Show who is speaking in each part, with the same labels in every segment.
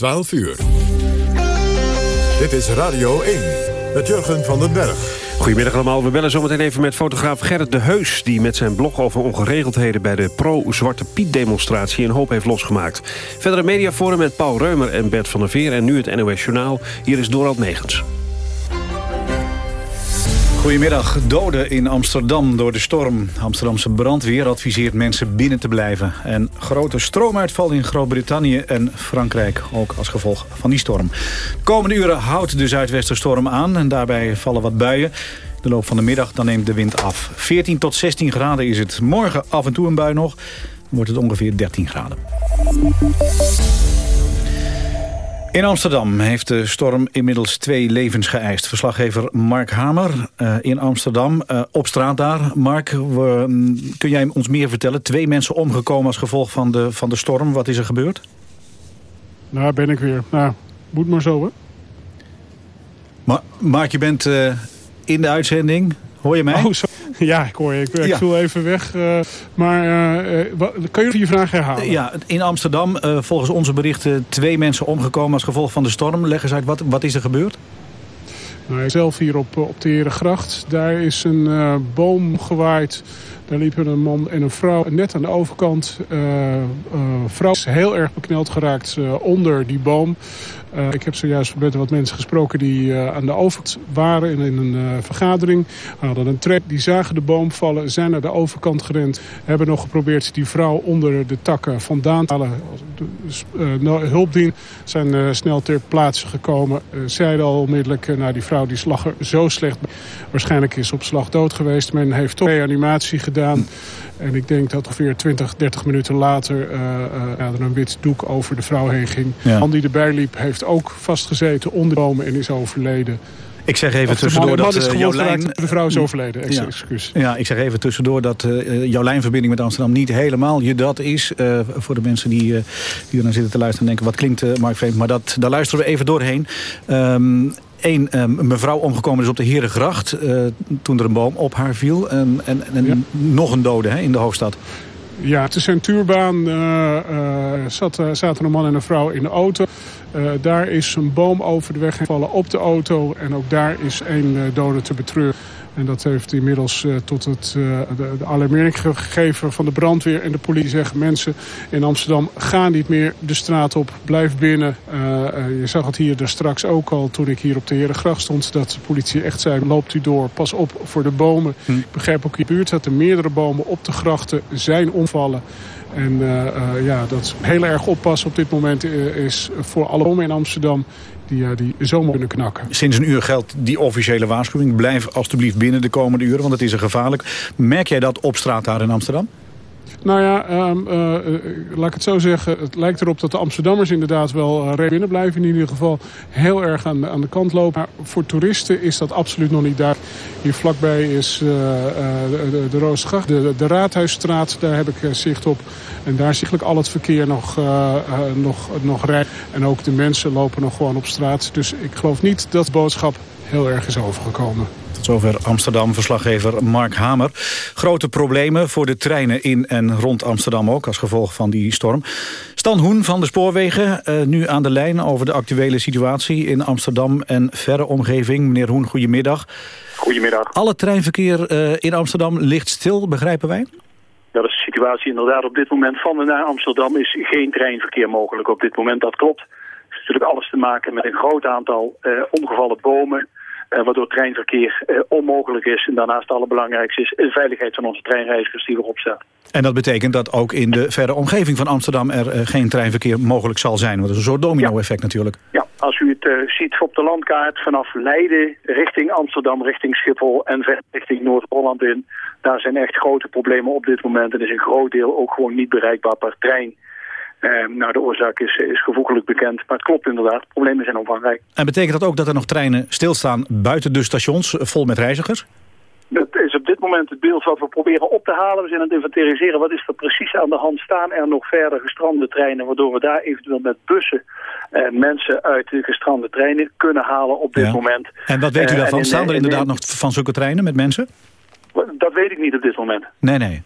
Speaker 1: 12 uur. Dit is Radio 1 met Jurgen van den Berg.
Speaker 2: Goedemiddag allemaal. We bellen zometeen even met fotograaf Gerrit de Heus... die met zijn blog over ongeregeldheden bij de pro-Zwarte Piet-demonstratie... een hoop heeft losgemaakt. Verder een mediaforum met Paul Reumer en Bert van der Veer... en nu het NOS Journaal. Hier is Dorald Megens.
Speaker 3: Goedemiddag. Doden in Amsterdam door de storm. Amsterdamse brandweer adviseert mensen binnen te blijven. En grote stroomuitval in Groot-Brittannië en Frankrijk. Ook als gevolg van die storm. De komende uren houdt de zuidwesterstorm aan. En daarbij vallen wat buien. De loop van de middag dan neemt de wind af. 14 tot 16 graden is het. Morgen af en toe een bui nog. Dan wordt het ongeveer 13 graden. In Amsterdam heeft de storm inmiddels twee levens geëist. Verslaggever Mark Hamer uh, in Amsterdam, uh, op straat daar. Mark, we, kun jij ons meer vertellen? Twee mensen omgekomen als gevolg van de, van de storm. Wat is er gebeurd?
Speaker 4: Nou, ben ik weer. Nou, moet maar zo, hè?
Speaker 3: Maar, Mark, je bent uh, in de uitzending. Hoor je mij?
Speaker 4: Oh. Ja, ik hoor je. Ik, ik ja. viel even weg. Uh, maar uh, wat, kun je je vraag herhalen?
Speaker 3: Ja, in Amsterdam, uh, volgens onze berichten... twee mensen omgekomen als gevolg van de storm. Leg eens uit, wat, wat is er gebeurd?
Speaker 4: Nou, zelf hier op, op de Herengracht. Daar is een boom gewaaid. Daar liepen een man en een vrouw net aan de overkant. Uh, vrouw is heel erg bekneld geraakt onder die boom. Uh, ik heb zojuist met wat mensen gesproken die uh, aan de overkant waren in, in een uh, vergadering. Hadden een trap, die zagen de boom vallen, zijn naar de overkant gerend. Hebben nog geprobeerd die vrouw onder de takken vandaan te halen. Dus, hulpdien zijn snel ter plaatse gekomen. zeiden al onmiddellijk, nou die vrouw die slag er zo slecht. Waarschijnlijk is op slag dood geweest. Men heeft toch reanimatie gedaan. En ik denk dat ongeveer 20, 30 minuten later er een wit doek over de vrouw heen ging. Ja. De man die erbij liep heeft ook vastgezeten onder de bomen en is overleden.
Speaker 3: Ik zeg even tussendoor dat uh, jouw lijn...
Speaker 4: De vrouw is overleden, Ex ja. excuus.
Speaker 3: Ja, ik zeg even tussendoor dat uh, jouw lijnverbinding met Amsterdam niet helemaal je dat is. Uh, voor de mensen die, uh, die er naar zitten te luisteren en denken... wat klinkt Mark Vreemd, maar dat, daar luisteren we even doorheen. Um, Eén um, mevrouw omgekomen is op de Herengracht toen er een boom op haar viel. En, en, en ja. nog een dode hè, in de hoofdstad.
Speaker 4: Ja, het is. Uh, uh, zat, zaten een man en een vrouw in de auto. daar is een boom over de weg gevallen op de auto. En ook daar is één dode te betreuren. En dat heeft inmiddels uh, tot het, uh, de, de alarmering gegeven van de brandweer en de politie. Zeggen mensen in Amsterdam, ga niet meer de straat op, blijf binnen. Uh, je zag het hier daar straks ook al toen ik hier op de Herengracht stond. Dat de politie echt zei, loopt u door, pas op voor de bomen. Hm. Ik begrijp ook in de buurt dat er meerdere bomen op de grachten zijn omvallen. En uh, uh, ja, dat heel erg oppassen op dit moment uh, is voor alle bomen in Amsterdam die, uh, die zomaar kunnen knakken.
Speaker 3: Sinds een uur geldt die officiële waarschuwing. Blijf alstublieft binnen de komende uren, want het is er gevaarlijk. Merk jij dat op straat daar in Amsterdam?
Speaker 4: Nou ja, um, uh, laat ik het zo zeggen. Het lijkt erop dat de Amsterdammers inderdaad wel uh, binnen blijven. In ieder geval heel erg aan, aan de kant lopen. Maar voor toeristen is dat absoluut nog niet daar. Hier vlakbij is de, de, de Roosgracht, de, de Raadhuisstraat. Daar heb ik zicht op. En daar is eigenlijk al het verkeer nog, nog, nog. En ook de mensen lopen nog gewoon op straat. Dus ik geloof niet dat de boodschap heel erg is overgekomen.
Speaker 3: Tot zover Amsterdam-verslaggever Mark Hamer. Grote problemen voor de treinen in en rond Amsterdam ook... als gevolg van die storm. Stan Hoen van de Spoorwegen, uh, nu aan de lijn... over de actuele situatie in Amsterdam en verre omgeving. Meneer Hoen, goedemiddag.
Speaker 5: Goedemiddag.
Speaker 3: Alle treinverkeer uh, in Amsterdam ligt stil, begrijpen wij?
Speaker 5: Dat is de situatie inderdaad op dit moment. Van en naar Amsterdam is geen treinverkeer mogelijk op dit moment. Dat klopt. Het heeft natuurlijk alles te maken met een groot aantal uh, omgevallen bomen... Uh, waardoor treinverkeer uh, onmogelijk is. En daarnaast het allerbelangrijkste is de veiligheid van onze treinreizigers die erop staan.
Speaker 3: En dat betekent dat ook in de verre omgeving van Amsterdam er uh, geen treinverkeer mogelijk zal zijn. Want dat is een soort domino-effect ja. natuurlijk.
Speaker 5: Ja, als u het ziet op de landkaart vanaf Leiden richting Amsterdam, richting Schiphol en richting Noord-Holland in. Daar zijn echt grote problemen op dit moment. En is een groot deel ook gewoon niet bereikbaar per trein. Uh, nou, de oorzaak is, is gevoeglijk bekend, maar het klopt inderdaad. Problemen zijn omvangrijk.
Speaker 3: En betekent dat ook dat er nog treinen stilstaan buiten de stations, vol met reizigers?
Speaker 5: Dat is op dit moment het beeld wat we proberen op te halen. We zijn aan het inventariseren wat is er precies aan de hand. Staan er nog verder gestrande treinen, waardoor we daar eventueel met bussen uh, mensen uit de gestrande treinen kunnen halen op dit ja. moment.
Speaker 3: En wat weet u daarvan? Uh, Staan er inderdaad nog van zulke treinen met mensen?
Speaker 5: Dat weet ik niet op dit moment.
Speaker 3: Nee, nee.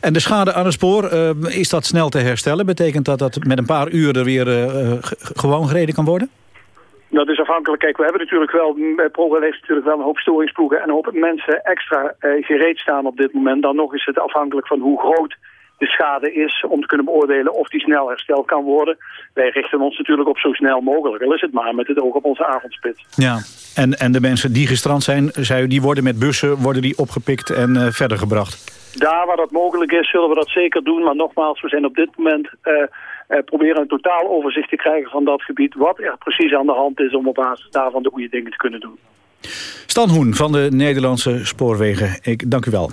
Speaker 3: En de schade aan het spoor, uh, is dat snel te herstellen? Betekent dat dat met een paar uur er weer uh, gewoon gereden kan worden?
Speaker 5: Dat is afhankelijk. Kijk, we hebben natuurlijk wel, ProRail heeft natuurlijk wel een hoop storingsploegen en een hoop mensen extra gereed staan op dit moment. Dan nog is het afhankelijk van hoe groot de schade is om te kunnen beoordelen of die snel hersteld kan worden. Wij richten ons natuurlijk op zo snel mogelijk, al is het maar met het oog op onze avondspit.
Speaker 3: Ja, en, en de mensen die gestrand zijn, zei die worden met bussen worden die opgepikt en uh, verder gebracht?
Speaker 5: Daar waar dat mogelijk is, zullen we dat zeker doen. Maar nogmaals, we zijn op dit moment... Uh, uh, proberen een totaal overzicht te krijgen van dat gebied. Wat er precies aan de hand is om op basis daarvan de goede dingen te kunnen doen.
Speaker 3: Stan Hoen van de Nederlandse Spoorwegen. Ik dank u wel.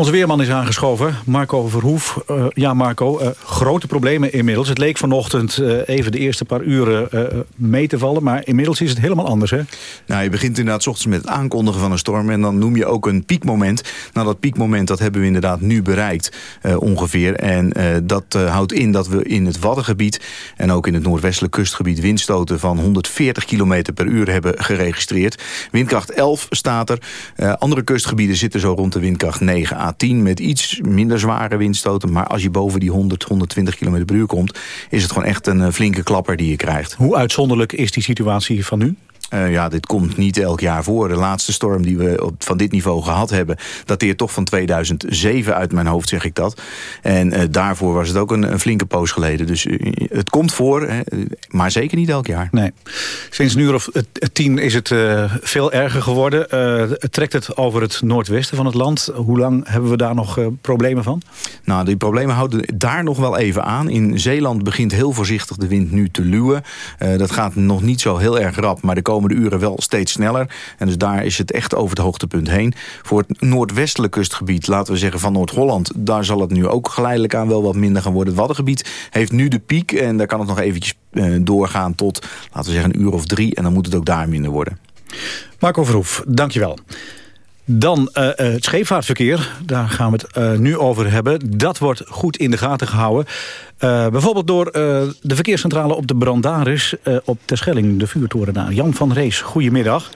Speaker 3: Onze weerman is aangeschoven, Marco Verhoef. Uh, ja, Marco, uh, grote problemen inmiddels. Het leek vanochtend uh, even de eerste paar uren mee te vallen... maar inmiddels is het helemaal anders, hè?
Speaker 6: Nou, je begint inderdaad s ochtends met het aankondigen van een storm... en dan noem je ook een piekmoment. Nou, dat piekmoment dat hebben we inderdaad nu bereikt, ongeveer. En dat houdt in dat we in het Waddengebied... en ook in het noordwestelijk kustgebied... windstoten van 140 km per uur hebben geregistreerd. Windkracht 11 staat er. andere kustgebieden zitten zo rond de windkracht 9 à 10 met iets minder zware windstoten. Maar als je boven die 100, 120 km per uur komt... is het gewoon echt een eh, flinke klapper die je krijgt.
Speaker 3: Hoe uitzonderlijk is die situatie van nu?
Speaker 6: Uh, ja, dit komt niet elk jaar voor. De laatste storm die we op, van dit niveau gehad hebben... dateert toch van 2007 uit mijn hoofd, zeg ik dat. En uh, daarvoor was het ook een, een, flinke poos geleden. Dus uh, het komt voor, hè, maar zeker niet elk jaar.
Speaker 3: Nee. Sinds een uur of tien is het veel erger geworden. trekt het over het noordwesten van het land? Hoe lang hebben we daar nog problemen van?
Speaker 6: Nou, die problemen houden daar nog wel even aan. In Zeeland begint heel voorzichtig de wind nu te luwen. dat gaat nog niet zo heel erg rap, maar de komende de uren wel steeds sneller. En dus daar is het echt over het hoogtepunt heen. Voor het noordwestelijk kustgebied, laten we zeggen van Noord-Holland... daar zal het nu ook geleidelijk aan wel wat minder gaan worden. Het Waddengebied heeft nu de piek en daar kan het nog eventjes uh, doorgaan tot, laten we zeggen, een uur of drie. En dan moet het ook daar minder worden.
Speaker 3: Marco Verhoef, dankjewel. Dan uh, het scheepvaartverkeer, daar gaan we het uh, nu over hebben. Dat wordt goed in de gaten gehouden. Uh, bijvoorbeeld door de verkeerscentrale op de Brandaris op Terschelling, de vuurtoren daar. Jan van Rees, goedemiddag.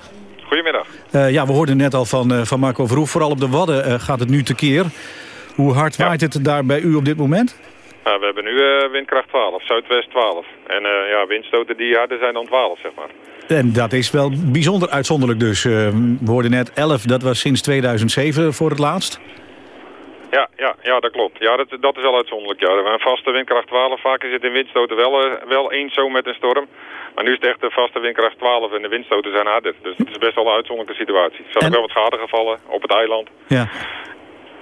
Speaker 7: Goedemiddag.
Speaker 3: ja, we hoorden net al van, van Marco Verhoef. Vooral op de Wadden gaat het nu tekeer. Hoe hard waait het daar bij u op dit moment?
Speaker 7: Nou, we hebben nu windkracht 12, zuidwest 12. En ja, windstoten die harder zijn dan 12, zeg maar.
Speaker 3: En dat is wel bijzonder uitzonderlijk dus. Uh, we hoorden net 11, dat was sinds 2007 voor het laatst.
Speaker 7: Ja, ja, ja dat klopt. Ja, dat, dat is wel uitzonderlijk. Ja. Een vaste windkracht 12, vaker zit in windstoten wel, wel eens zo met een storm. Maar nu is het echt een vaste windkracht 12 en de windstoten zijn harder. Dus het is best wel een uitzonderlijke situatie. Er zijn en... ook wel wat schadegevallen op het eiland.
Speaker 3: Ja.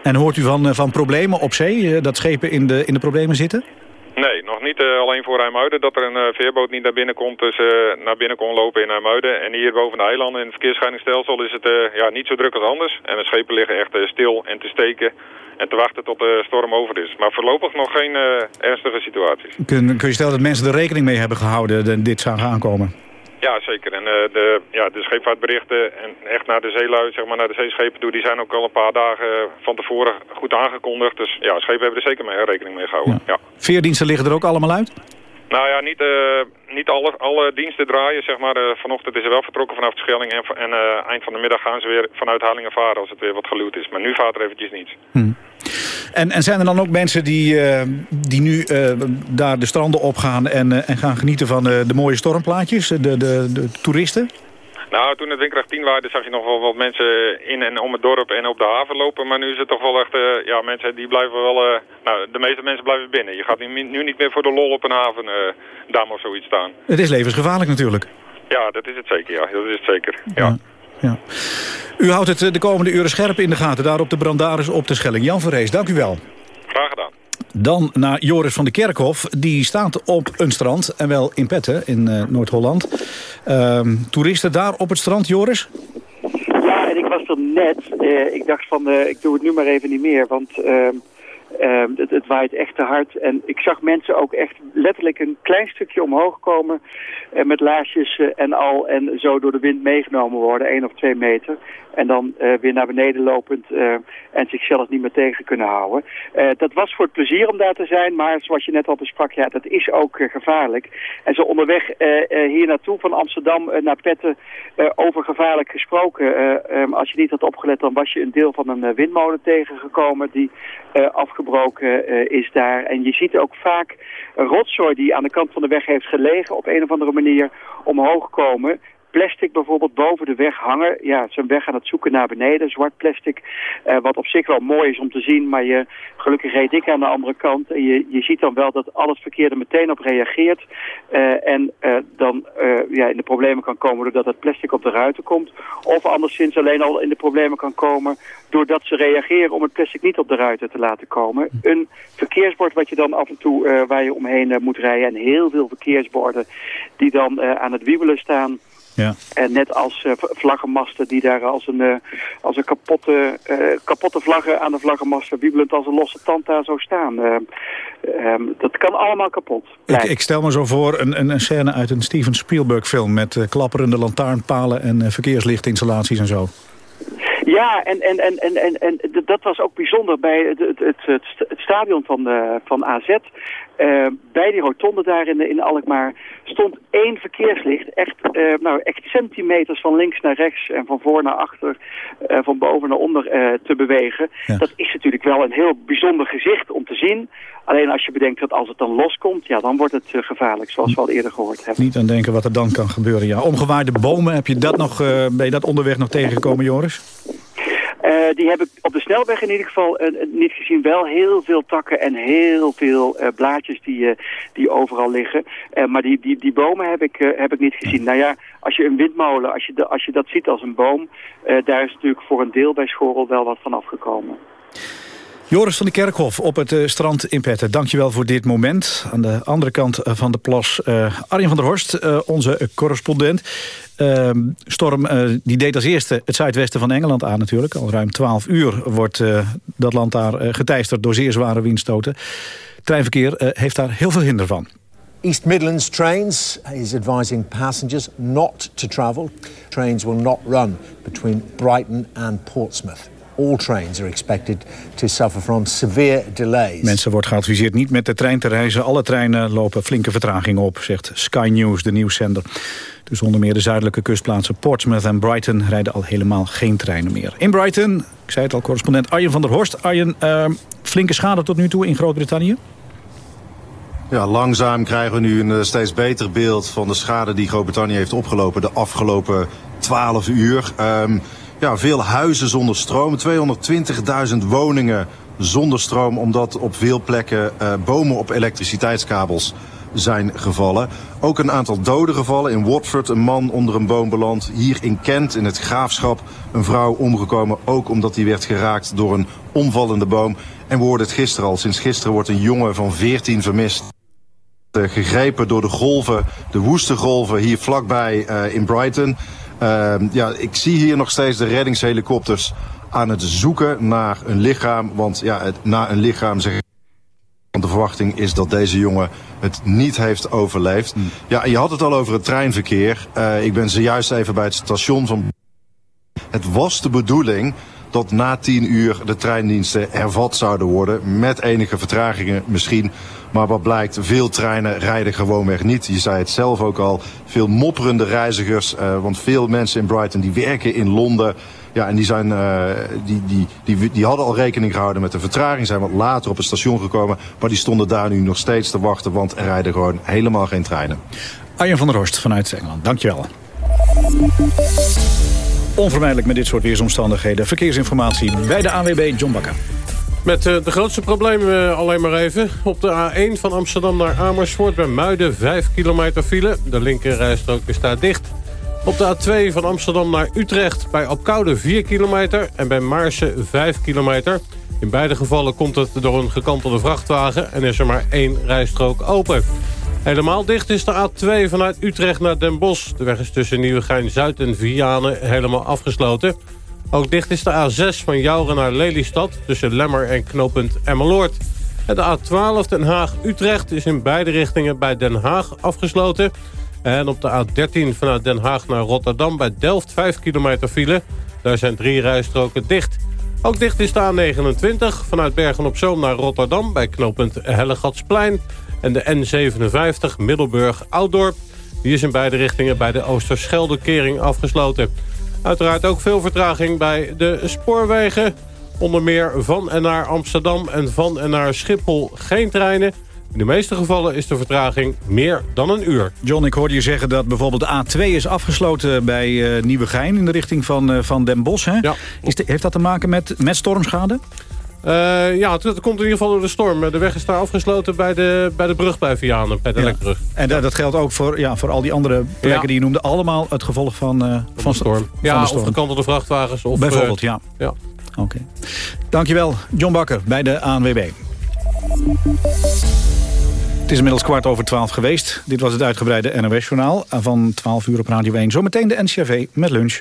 Speaker 3: En hoort u van, van problemen op zee, dat schepen in de, in de problemen zitten?
Speaker 7: Nee, nog niet uh, alleen voor IJmuiden. Dat er een uh, veerboot niet naar binnen komt, dus uh, naar binnen kon lopen in IJmuiden. En hier boven de eilanden in het verkeersscheidingsstelsel is het ja, niet zo druk als anders. En de schepen liggen echt stil en te steken en te wachten tot de storm over is. Maar voorlopig nog geen ernstige situaties.
Speaker 3: Kun, kun je stellen dat mensen er rekening mee hebben gehouden dat dit zou aankomen?
Speaker 7: Ja, zeker. En uh, de, ja, de scheepvaartberichten en echt naar de zeelui, zeg maar naar de zeeschepen toe, die zijn ook al een paar dagen van tevoren goed aangekondigd. Dus ja, schepen hebben er zeker mee rekening mee gehouden. Ja. ja.
Speaker 3: Veerdiensten liggen er ook allemaal uit?
Speaker 7: Nou ja, niet, uh, niet alle, alle diensten draaien, zeg maar. Uh, vanochtend is er wel vertrokken vanaf de Schelling en, en eind van de middag gaan ze weer vanuit Halingen varen als het weer wat geluwd is. Maar nu vaart er eventjes niets.
Speaker 3: Hmm. En, en zijn er dan ook mensen die, uh, die nu uh, daar de stranden opgaan en, uh, en gaan genieten van de mooie stormplaatjes, de, de, de toeristen?
Speaker 7: Nou, toen het windkracht 10 waarde zag je nog wel wat mensen in en om het dorp en op de haven lopen. Maar nu is het toch wel echt, uh, ja, mensen die blijven wel, uh, nou, de meeste mensen blijven binnen. Je gaat nu, nu niet meer voor de lol op een haven uh, of zoiets staan.
Speaker 3: Het is levensgevaarlijk natuurlijk.
Speaker 7: Ja, dat is het zeker, ja. Dat is het zeker, ja. ja.
Speaker 3: Ja. U houdt het de komende uren scherp in de gaten, daar op de Brandaris op de Schelling. Jan Verrees, dank u wel.
Speaker 7: Graag gedaan.
Speaker 3: Dan naar Joris van de Kerkhof. Die staat op een strand, en wel in Petten, in uh, Noord-Holland. Uh, toeristen daar op het strand, Joris?
Speaker 8: Ja, en ik was er net. Uh, ik dacht van, uh, ik doe het nu maar even niet meer. Want ehm,
Speaker 5: het, het, waait echt te hard. En ik zag mensen ook echt letterlijk een klein stukje omhoog komen. Uh, met laarsjes uh, en al. En zo door de wind meegenomen worden. één of twee meter. En dan uh, weer naar beneden lopend. en zichzelf niet meer tegen kunnen houden. dat was voor het plezier om daar te zijn. Maar zoals je net al besprak. Ja, dat is ook gevaarlijk. En zo onderweg hier naartoe van Amsterdam naar Petten. over gevaarlijk gesproken. Um, als je niet had opgelet. Dan was je een deel van een windmolen tegengekomen. Die afgebroken is daar. En je ziet ook vaak rotzooi die aan de kant van de weg heeft gelegen op een of andere manier omhoog komen plastic bijvoorbeeld boven de weg hangen. Ja, zijn weg aan het zoeken naar beneden. Zwart plastic, uh, wat op zich wel mooi is om te zien. Maar je, gelukkig reed ik aan de andere kant. En je, je ziet dan wel dat al het verkeer er meteen op reageert. Uh, en uh, dan ja, in de problemen kan komen doordat het plastic op de ruiten komt. Of anderszins alleen al in de problemen kan komen doordat ze reageren om het plastic niet op de ruiten te laten komen. Een verkeersbord wat je dan af en toe waar je omheen moet rijden. En heel veel verkeersborden die dan aan het wiebelen staan. Ja. En net als uh, vlaggenmasten die daar als een, uh, als een kapotte, uh, kapotte vlaggen aan de vlaggenmasten wiebelend als een losse tand daar zo staan. Um, dat kan allemaal kapot.
Speaker 3: Ik, ik, stel me zo voor een, een, een, scène uit een Steven Spielberg film met klapperende lantaarnpalen en verkeerslichtinstallaties en zo.
Speaker 5: Ja, en, en, en, en, en, en dat was ook bijzonder bij het, het, het, het stadion van, uh, van AZ. Uh, bij die rotonde daar in, in Alkmaar stond één verkeerslicht. Echt, uh, nou, echt centimeters van links naar rechts en van voor naar achter, uh, van boven naar onder te bewegen. Ja. Dat is natuurlijk wel een heel bijzonder gezicht om te zien. Alleen als je bedenkt dat als het dan loskomt, ja, dan wordt het gevaarlijk, zoals we al eerder gehoord hebben.
Speaker 3: Niet aan denken wat er dan kan gebeuren. Ja, omgewaaide bomen, heb je dat nog, ben je dat onderweg nog tegengekomen, Joris?
Speaker 5: Uh, die heb ik op de snelweg in ieder geval uh, niet gezien. Wel heel veel takken en heel veel blaadjes die, die overal liggen. maar die, die, die bomen heb ik, heb ik niet gezien. Nou ja, als je een windmolen, als je, de, als je dat ziet als een boom... daar is natuurlijk voor een deel bij Schorel wel wat van afgekomen.
Speaker 3: Joris van de Kerkhof op het uh, strand in Petten. Dankjewel voor dit moment. Aan de andere kant van de plas uh, Arjen van der Horst, onze correspondent. Ehm, storm die deed als eerste het zuidwesten van Engeland aan natuurlijk. Al ruim 12 uur wordt dat land daar geteisterd door zeer zware windstoten. Treinverkeer heeft daar heel veel hinder van.
Speaker 8: East Midlands Trains is advising passengers not to travel. Trains will not run between Brighton and Portsmouth. All trains are expected to suffer from severe delays.
Speaker 3: Mensen wordt geadviseerd niet met de trein te reizen. Alle treinen lopen flinke vertragingen op, zegt Sky News, de nieuwszender. Dus onder meer de zuidelijke kustplaatsen Portsmouth en Brighton... rijden al helemaal geen treinen meer. In Brighton, ik zei het al, correspondent Arjen van der Horst. Arjen, uh, flinke schade tot nu toe in Groot-Brittannië?
Speaker 9: Ja, langzaam krijgen we nu een eh, steeds beter beeld van de schade die Groot-Brittannië heeft opgelopen de afgelopen 12 uur. Um, ja, veel huizen zonder stroom. 220.000 woningen zonder stroom omdat op veel plekken uh, bomen op elektriciteitskabels zijn gevallen. Ook een aantal doden gevallen. In Watford een man onder een boom beland. Hier in Kent, in het graafschap, een vrouw omgekomen. Ook omdat hij werd geraakt door een omvallende boom. En we hoorden het gisteren al. Sinds gisteren wordt een jongen van 14 vermist. Uh, gegrepen door de golven, de woeste golven hier vlakbij uh, in Brighton. Uh, ja, ik zie hier nog steeds de reddingshelikopters aan het zoeken naar een lichaam. Want ja, het, na een lichaam zeg want de verwachting is dat deze jongen het niet heeft overleefd. Hmm. Ja, je had het al over het treinverkeer. Uh, ik ben zojuist even bij het station van... Het was de bedoeling dat na tien uur de treindiensten hervat zouden worden. Met enige vertragingen misschien. Maar wat blijkt, veel treinen rijden gewoonweg niet. Je zei het zelf ook al. Veel mopperende reizigers. Uh, want veel mensen in Brighton die werken in Londen. Ja, en die, zijn, uh, die, die, die, die hadden al rekening gehouden met de vertraging. Zijn wat later op het station gekomen. Maar die stonden daar nu nog steeds te wachten. Want er rijden gewoon helemaal geen treinen.
Speaker 3: Arjen van der Horst vanuit Engeland. Dankjewel. Onvermijdelijk met dit soort weersomstandigheden. Verkeersinformatie bij de AWB John Bakker.
Speaker 10: Met uh, de grootste problemen uh, alleen maar even. Op de A1 van Amsterdam naar Amersfoort bij Muiden 5 kilometer file. De linkerrijstrook is daar dicht. Op de A2 van Amsterdam naar Utrecht bij Opkoude 4 kilometer. En bij Maarsen 5 kilometer. In beide gevallen komt het door een gekantelde vrachtwagen. En is er maar één rijstrook open. Helemaal dicht is de A2 vanuit Utrecht naar Den Bosch. De weg is tussen Nieuwegein-Zuid en Vianen helemaal afgesloten. Ook dicht is de A6 van Jouren naar Lelystad... tussen Lemmer en knooppunt Emmeloord. En de A12 Den Haag-Utrecht is in beide richtingen bij Den Haag afgesloten. En op de A13 vanuit Den Haag naar Rotterdam bij Delft 5 kilometer file. Daar zijn drie rijstroken dicht. Ook dicht is de A29 vanuit Bergen-op-Zoom naar Rotterdam... bij knooppunt Hellegatsplein. En de N57 Middelburg-Ouddorp. Die is in beide richtingen bij de Oosterscheldekering afgesloten. Uiteraard ook veel vertraging bij de spoorwegen. Onder meer van en naar Amsterdam en van en naar Schiphol geen treinen. In de meeste gevallen is de vertraging meer dan een uur.
Speaker 3: John, ik hoorde je zeggen dat bijvoorbeeld de A2 is afgesloten bij uh, Nieuwegein... in de richting van, uh, van Den Bosch. Hè?
Speaker 10: Ja.
Speaker 3: Is de, heeft dat te maken met, met stormschade?
Speaker 10: Uh, ja, het, het, komt in ieder geval door de storm. De weg is daar afgesloten bij de, bij de brug bij Vianen, bij de
Speaker 3: ja.
Speaker 10: Lekbrug.
Speaker 3: En dat, dat geldt ook voor, ja, voor al die andere plekken
Speaker 10: Ja.
Speaker 3: die je noemde. Allemaal het gevolg van, uh, van
Speaker 10: de storm.
Speaker 3: Van
Speaker 10: Ja,
Speaker 3: de
Speaker 10: of
Speaker 3: storm.
Speaker 10: gekantelde vrachtwagens. Of,
Speaker 3: Bijvoorbeeld,
Speaker 10: eh,
Speaker 3: ja.
Speaker 10: ja.
Speaker 3: Oké. Dankjewel, John Bakker bij de ANWB. Het is inmiddels kwart over twaalf geweest. Dit was het uitgebreide NOS-journaal van 12 uur op Radio 1. Zometeen de NCRV met lunch.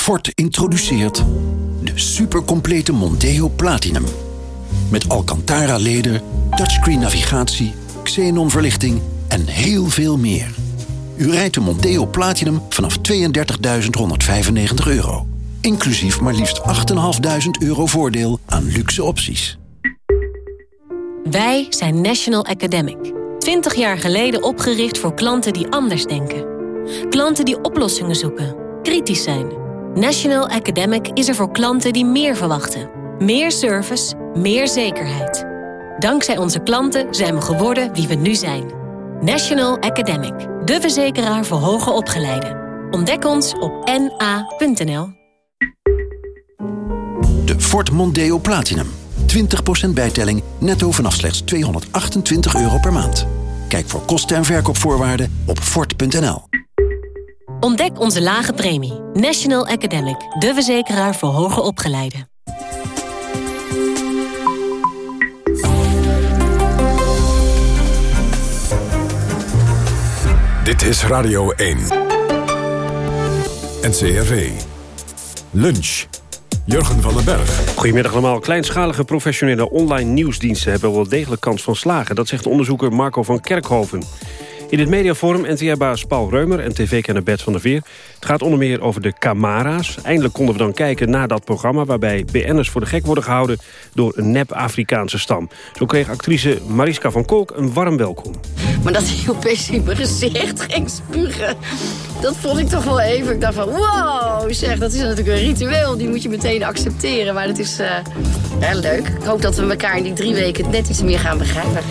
Speaker 11: Ford introduceert de supercomplete Monteo Platinum. Met Alcantara-leder, touchscreen navigatie, xenon verlichting en heel veel meer. U rijdt de Monteo Platinum vanaf 32.195 euro. Inclusief maar liefst 8.500 euro voordeel aan luxe opties.
Speaker 12: Wij zijn National Academic. 20 jaar geleden opgericht voor klanten die anders denken. Klanten die oplossingen zoeken, kritisch zijn. National Academic is er voor klanten die meer verwachten. Meer service, meer zekerheid. Dankzij onze klanten zijn we geworden wie we nu zijn. National Academic, de verzekeraar voor hoger opgeleiden. Ontdek ons op na.nl.
Speaker 11: De Ford Mondeo Platinum. 20% bijtelling netto vanaf slechts 228 euro per maand. Kijk voor kosten en verkoopvoorwaarden op Ford.nl.
Speaker 12: Ontdek onze lage premie. National Academic, de verzekeraar voor hoger opgeleiden.
Speaker 1: Dit is Radio 1. NCRV. Lunch. Jurgen van den Berg.
Speaker 2: Goedemiddag allemaal. Kleinschalige professionele online nieuwsdiensten hebben wel degelijk kans van slagen. Dat zegt onderzoeker Marco van Kerkhoven. In het mediaforum NTR-baas Paul Reumer en tv-kenner Bert van der Veer. Het gaat onder meer over de Camara's. Eindelijk konden we dan kijken naar dat programma... waarbij BN'ers voor de gek worden gehouden door een nep-Afrikaanse stam. Zo kreeg actrice Mariska van Kolk een warm welkom.
Speaker 13: Maar dat hij opeens in mijn gezicht ging spugen, dat vond ik toch wel even. Ik dacht van, wow, zeg, dat is natuurlijk een ritueel. Die moet je meteen accepteren. Maar dat is uh, heel leuk. Ik hoop dat we elkaar in die drie weken net iets meer gaan begrijpen.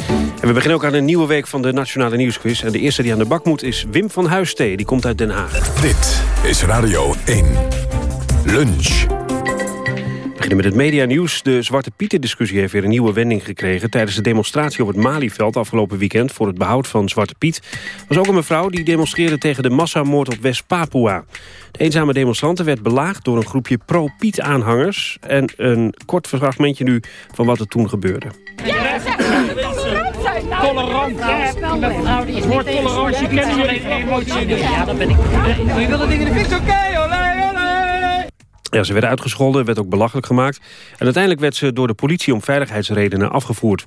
Speaker 2: En we beginnen ook aan een nieuwe week van de Nationale Nieuwsquiz. En de eerste die aan de bak moet is Wim van Huistee. Die komt uit Den Haag.
Speaker 1: Dit is Radio 1. Lunch.
Speaker 2: We beginnen met het medianieuws. De Zwarte Pieten-discussie heeft weer een nieuwe wending gekregen. Tijdens de demonstratie op het Malieveld afgelopen weekend... voor het behoud van Zwarte Piet... was ook een mevrouw die demonstreerde tegen de massamoord op West-Papua. De eenzame demonstranten werd belaagd door een groepje pro-Piet-aanhangers. En een kort fragmentje nu van wat er toen gebeurde.
Speaker 14: Tolerant. Het woord tolerantie kennen jullie emotie. Ja, dat ben ik. Je wil de dingen in de fik, oké, olé, olé.
Speaker 2: Ja, ze werden uitgescholden, werd ook belachelijk gemaakt. En uiteindelijk werd ze door de politie om veiligheidsredenen afgevoerd.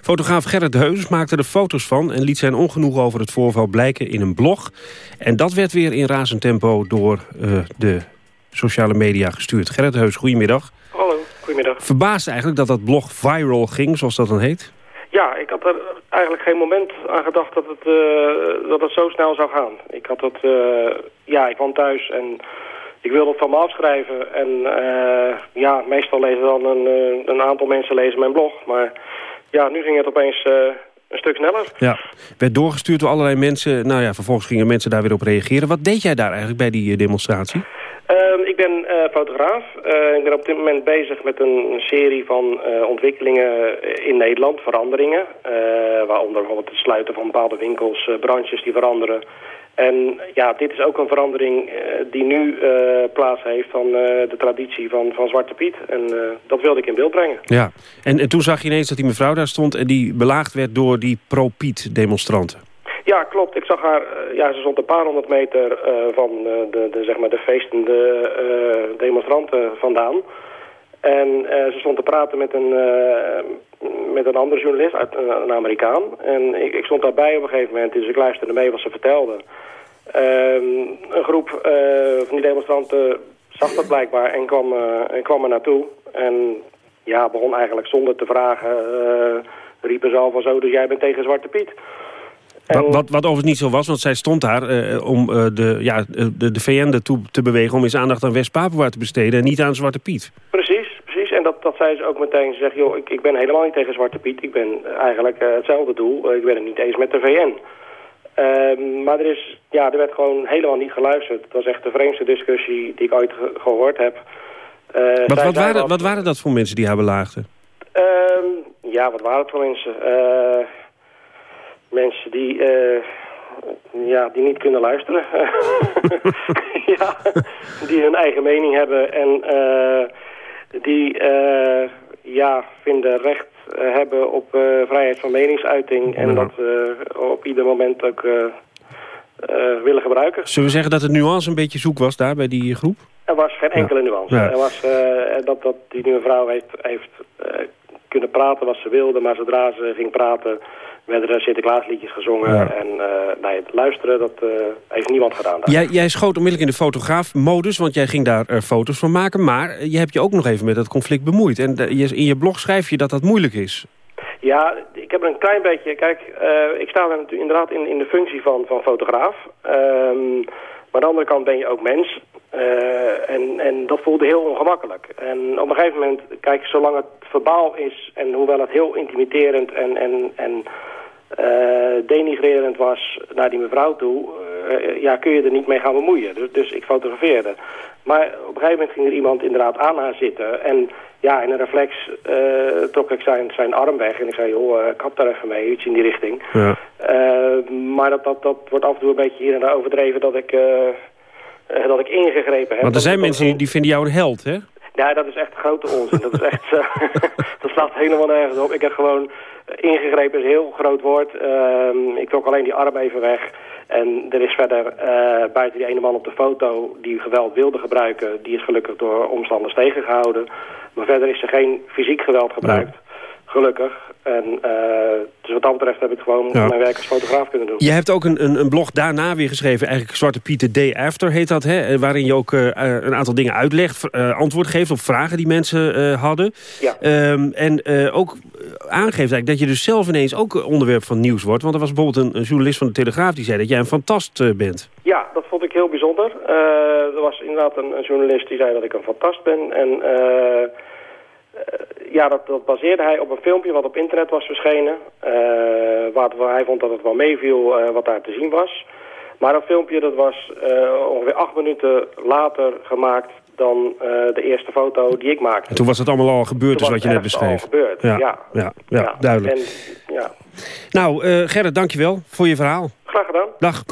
Speaker 2: Fotograaf Gerrit Heus maakte er foto's van... en liet zijn ongenoegen over het voorval blijken in een blog. En dat werd weer in razend tempo door uh, de sociale media gestuurd. Gerrit Heus, goedemiddag.
Speaker 15: Hallo, goedemiddag.
Speaker 2: Verbaasd eigenlijk dat dat blog viral ging, zoals dat dan heet?
Speaker 15: Ja, ik had er eigenlijk geen moment aan gedacht dat het, uh, dat het zo snel zou gaan. Ik had het, uh, ja, ik kwam thuis en ik wilde het van me afschrijven. En uh, ja, meestal lezen dan een, een aantal mensen lezen mijn blog. Maar ja, nu ging het opeens een stuk sneller.
Speaker 2: Ja, werd doorgestuurd door allerlei mensen. Nou ja, vervolgens gingen mensen daar weer op reageren. Wat deed jij daar eigenlijk bij die demonstratie?
Speaker 15: Uh, ik ben uh, fotograaf. Uh, ik ben op dit moment bezig met een, serie van ontwikkelingen in Nederland, veranderingen. waaronder bijvoorbeeld het sluiten van bepaalde winkels, branches die veranderen. En ja, dit is ook een verandering die nu plaats heeft van de traditie van, van Zwarte Piet. En dat wilde ik in beeld brengen.
Speaker 2: Ja, en, en toen zag je ineens dat die mevrouw daar stond en die belaagd werd door die pro-Piet demonstranten.
Speaker 15: Ja, klopt. Ik zag haar, uh, ja, ze stond een paar honderd meter uh, van uh, de, de, zeg maar de feestende demonstranten vandaan. En ze stond te praten met een, met een andere journalist, uit, een Amerikaan. En ik, ik, stond daarbij op een gegeven moment, dus ik luisterde mee wat ze vertelde. Ehm, een groep van die demonstranten zag dat blijkbaar en kwam, en kwam er naartoe. En ja, begon eigenlijk zonder te vragen, riepen ze al van zo, dus jij bent tegen Zwarte Piet.
Speaker 2: Wat, wat, wat overigens niet zo was, want zij stond daar uh, om uh, de, ja, de, de VN ertoe te bewegen... om eens aandacht aan West-Papua te besteden en niet aan Zwarte Piet.
Speaker 15: Precies, precies. En dat, dat zei ze ook meteen. Ze zegt, joh, ik, ik ben helemaal niet tegen Zwarte Piet. Ik ben eigenlijk uh, hetzelfde doel. ik ben het niet eens met de VN. Ehm, maar er, is, ja, er werd gewoon helemaal niet geluisterd. Dat was echt de vreemdste discussie die ik ooit ge gehoord heb.
Speaker 2: wat, wat, waren, wat waren dat voor mensen die haar belaagden?
Speaker 15: Ehm, ja, wat waren het voor mensen? Mensen die, uh, ja, die niet kunnen luisteren. ja, die hun eigen mening hebben en uh, die uh, ja, vinden recht hebben op vrijheid van meningsuiting. En dat op ieder moment ook willen gebruiken.
Speaker 2: Zullen we zeggen dat het nuance een beetje zoek was daar bij die groep?
Speaker 15: Er was geen enkele nuance. Ja. Er was, dat, dat die nieuwe vrouw heeft, heeft kunnen praten wat ze wilde, maar zodra ze ging praten werden er Sinterklaasliedjes gezongen. En uh, nee, luisteren, dat uh, heeft niemand gedaan. Daar.
Speaker 2: Jij, jij schoot onmiddellijk in de fotograafmodus, want jij ging daar uh, foto's van maken. Maar je hebt je ook nog even met dat conflict bemoeid. En in je blog schrijf je dat dat moeilijk is.
Speaker 15: Ja, ik heb er een klein beetje... Kijk, ik sta er natuurlijk inderdaad in, in de functie van, van fotograaf. Um, maar aan de andere kant ben je ook mens. Uh, en, en dat voelde heel ongemakkelijk. En op een gegeven moment, kijk, zolang het verbaal is... en hoewel het heel intimiderend en, en, en uh, denigrerend was naar die mevrouw toe... Uh, ja, kun je er niet mee gaan bemoeien. Dus, dus ik fotografeerde. Maar op een gegeven moment ging er iemand inderdaad aan haar zitten... en ja, in een reflex uh, trok ik zijn, zijn arm weg en ik zei, joh, ik had daar even mee, iets in die richting. Ja. Uh, maar dat, dat, dat wordt af en toe een beetje hier en daar overdreven dat ik, uh, dat ik ingegrepen heb.
Speaker 2: Want er zijn mensen die vinden jou een held, hè?
Speaker 15: Ja, dat is echt grote onzin. Dat is echt, dat slaat helemaal nergens op. Ik heb gewoon, ingegrepen is een heel groot woord. Ehm, ik trok alleen die arm even weg. En er is verder, uh, buiten die ene man op de foto die geweld wilde gebruiken, die is gelukkig door omstanders tegengehouden. Maar verder is er geen fysiek geweld gebruikt. Gelukkig. En uh, dus wat dat betreft heb ik gewoon ja. mijn werk als fotograaf kunnen doen.
Speaker 2: Je hebt ook een, een, een blog daarna weer geschreven, eigenlijk Zwarte Piet Day After heet dat, hè? waarin je ook uh, een aantal dingen uitlegt, uh, antwoord geeft op vragen die mensen hadden. Ja. Um, en ook aangeeft eigenlijk dat je dus zelf ineens ook onderwerp van nieuws wordt. Want er was bijvoorbeeld een, een journalist van de Telegraaf die zei dat jij een fantast bent.
Speaker 15: Ja, dat vond ik heel bijzonder. er was inderdaad een, een, journalist die zei dat ik een fantast ben. En ja, dat, dat, baseerde hij op een filmpje wat op internet was verschenen. Uh, waar, waar, hij vond dat het wel meeviel uh, wat daar te zien was. Maar dat filmpje dat was ongeveer acht minuten later gemaakt dan de eerste foto die ik maakte.
Speaker 2: En toen was het allemaal al gebeurd, dus wat je net beschreef.
Speaker 15: Al gebeurd, ja. Ja,
Speaker 2: ja, ja, duidelijk. En, ja. Nou, Gerrit, dankjewel voor je verhaal.
Speaker 15: Graag gedaan.
Speaker 2: Dag.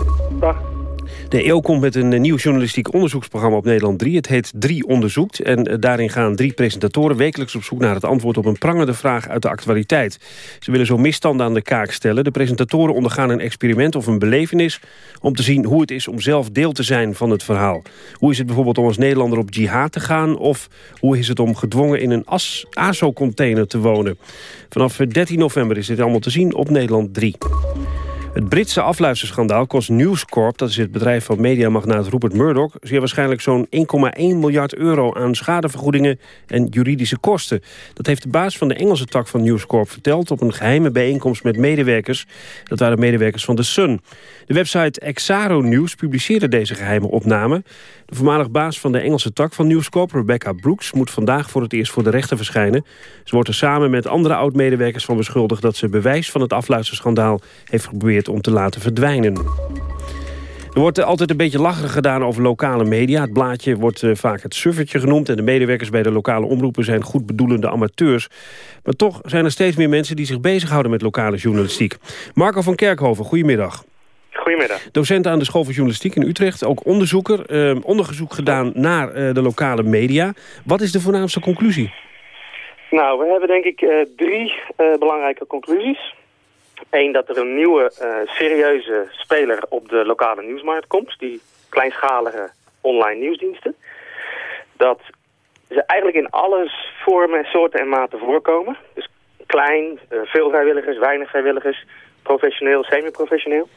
Speaker 15: Dag.
Speaker 2: De EO komt met een nieuw journalistiek onderzoeksprogramma op Nederland 3. Het heet 3 Onderzoekt en eh, daarin gaan drie presentatoren wekelijks op zoek naar het antwoord op een prangende vraag uit de actualiteit. Ze willen zo misstanden aan de kaak stellen. De presentatoren ondergaan een experiment of een belevenis om te zien hoe het is om zelf deel te zijn van het verhaal. Hoe is het bijvoorbeeld om als Nederlander op jihad te gaan of hoe is het om gedwongen in een ASO-container te wonen. Vanaf 13 november is dit allemaal te zien op Nederland 3. Het Britse afluisterschandaal kost News Corp, dat is het bedrijf van mediamagnaat Rupert Murdoch, zeer waarschijnlijk zo'n 1,1 miljard euro aan schadevergoedingen en juridische kosten. Dat heeft de baas van de Engelse tak van News Corp verteld op een geheime bijeenkomst met medewerkers. Dat waren medewerkers van The Sun. De website Exaro News publiceerde deze geheime opname. De voormalig baas van de Engelse tak van News Corp, Rebecca Brooks, moet vandaag voor het eerst voor de rechter verschijnen. Ze wordt er samen met andere oud-medewerkers van beschuldigd dat ze bewijs van het afluisterschandaal heeft geprobeerd om te laten verdwijnen. Er wordt altijd een beetje lacherig gedaan over lokale media. Het blaadje wordt eh, vaak het suffertje genoemd... en de medewerkers bij de lokale omroepen zijn goed bedoelende amateurs. Maar toch zijn er steeds meer mensen die zich bezighouden met lokale journalistiek. Marco van Kerkhoven, goedemiddag.
Speaker 16: Goedemiddag.
Speaker 2: Docent aan de School voor Journalistiek in Utrecht, ook onderzoeker. Eh, onderzoek gedaan naar eh, de lokale media. Wat is de voornaamste conclusie?
Speaker 16: Nou, we hebben denk ik eh, drie eh, belangrijke conclusies. Eén, dat er een nieuwe eh, serieuze speler op de lokale nieuwsmarkt komt. Die kleinschalige online nieuwsdiensten. Dat ze eigenlijk in alle vormen, soorten en maten voorkomen. Dus klein, eh, veel vrijwilligers, weinig vrijwilligers, professioneel, semi-professioneel.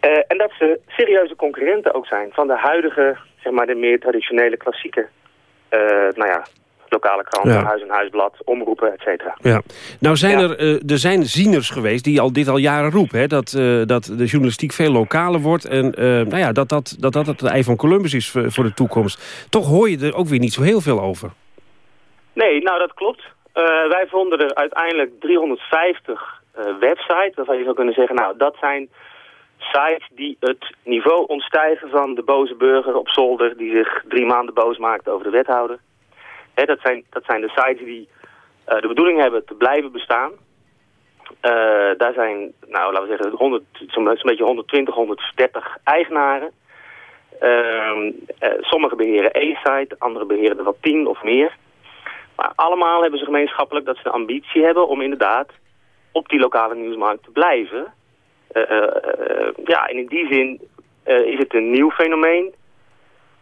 Speaker 16: Eh, en dat ze serieuze concurrenten ook zijn van de huidige, zeg maar de meer traditionele klassieke, nou ja, lokale kranten,
Speaker 2: Ja.
Speaker 16: huis en huisblad, omroepen, et cetera.
Speaker 2: Ja. Nou zijn er, eh, er zijn zieners geweest die al dit al jaren roepen. Hè, dat, eh, dat de journalistiek veel lokaler wordt. En eh, nou ja, dat, dat, dat dat het ei van Columbus is voor, de toekomst. Toch hoor je er ook weer niet zo heel veel over.
Speaker 16: Nee, nou dat klopt. Wij vonden er uiteindelijk 350 eh, websites waarvan je zou kunnen zeggen, nou dat zijn sites die het niveau ontstijgen van de boze burger op zolder die zich drie maanden boos maakt over de wethouder. Dat, zijn, dat zijn de sites die eh, de bedoeling hebben te blijven bestaan. Eh, daar zijn, nou laten we zeggen, 100, zo'n beetje 120, 130 eigenaren. Ehm, eh, sommigen beheren één site, anderen beheren er wel tien of meer. Maar allemaal hebben ze gemeenschappelijk dat ze de ambitie hebben om inderdaad op die lokale nieuwsmarkt te blijven. Ja, en in die zin is het een nieuw fenomeen.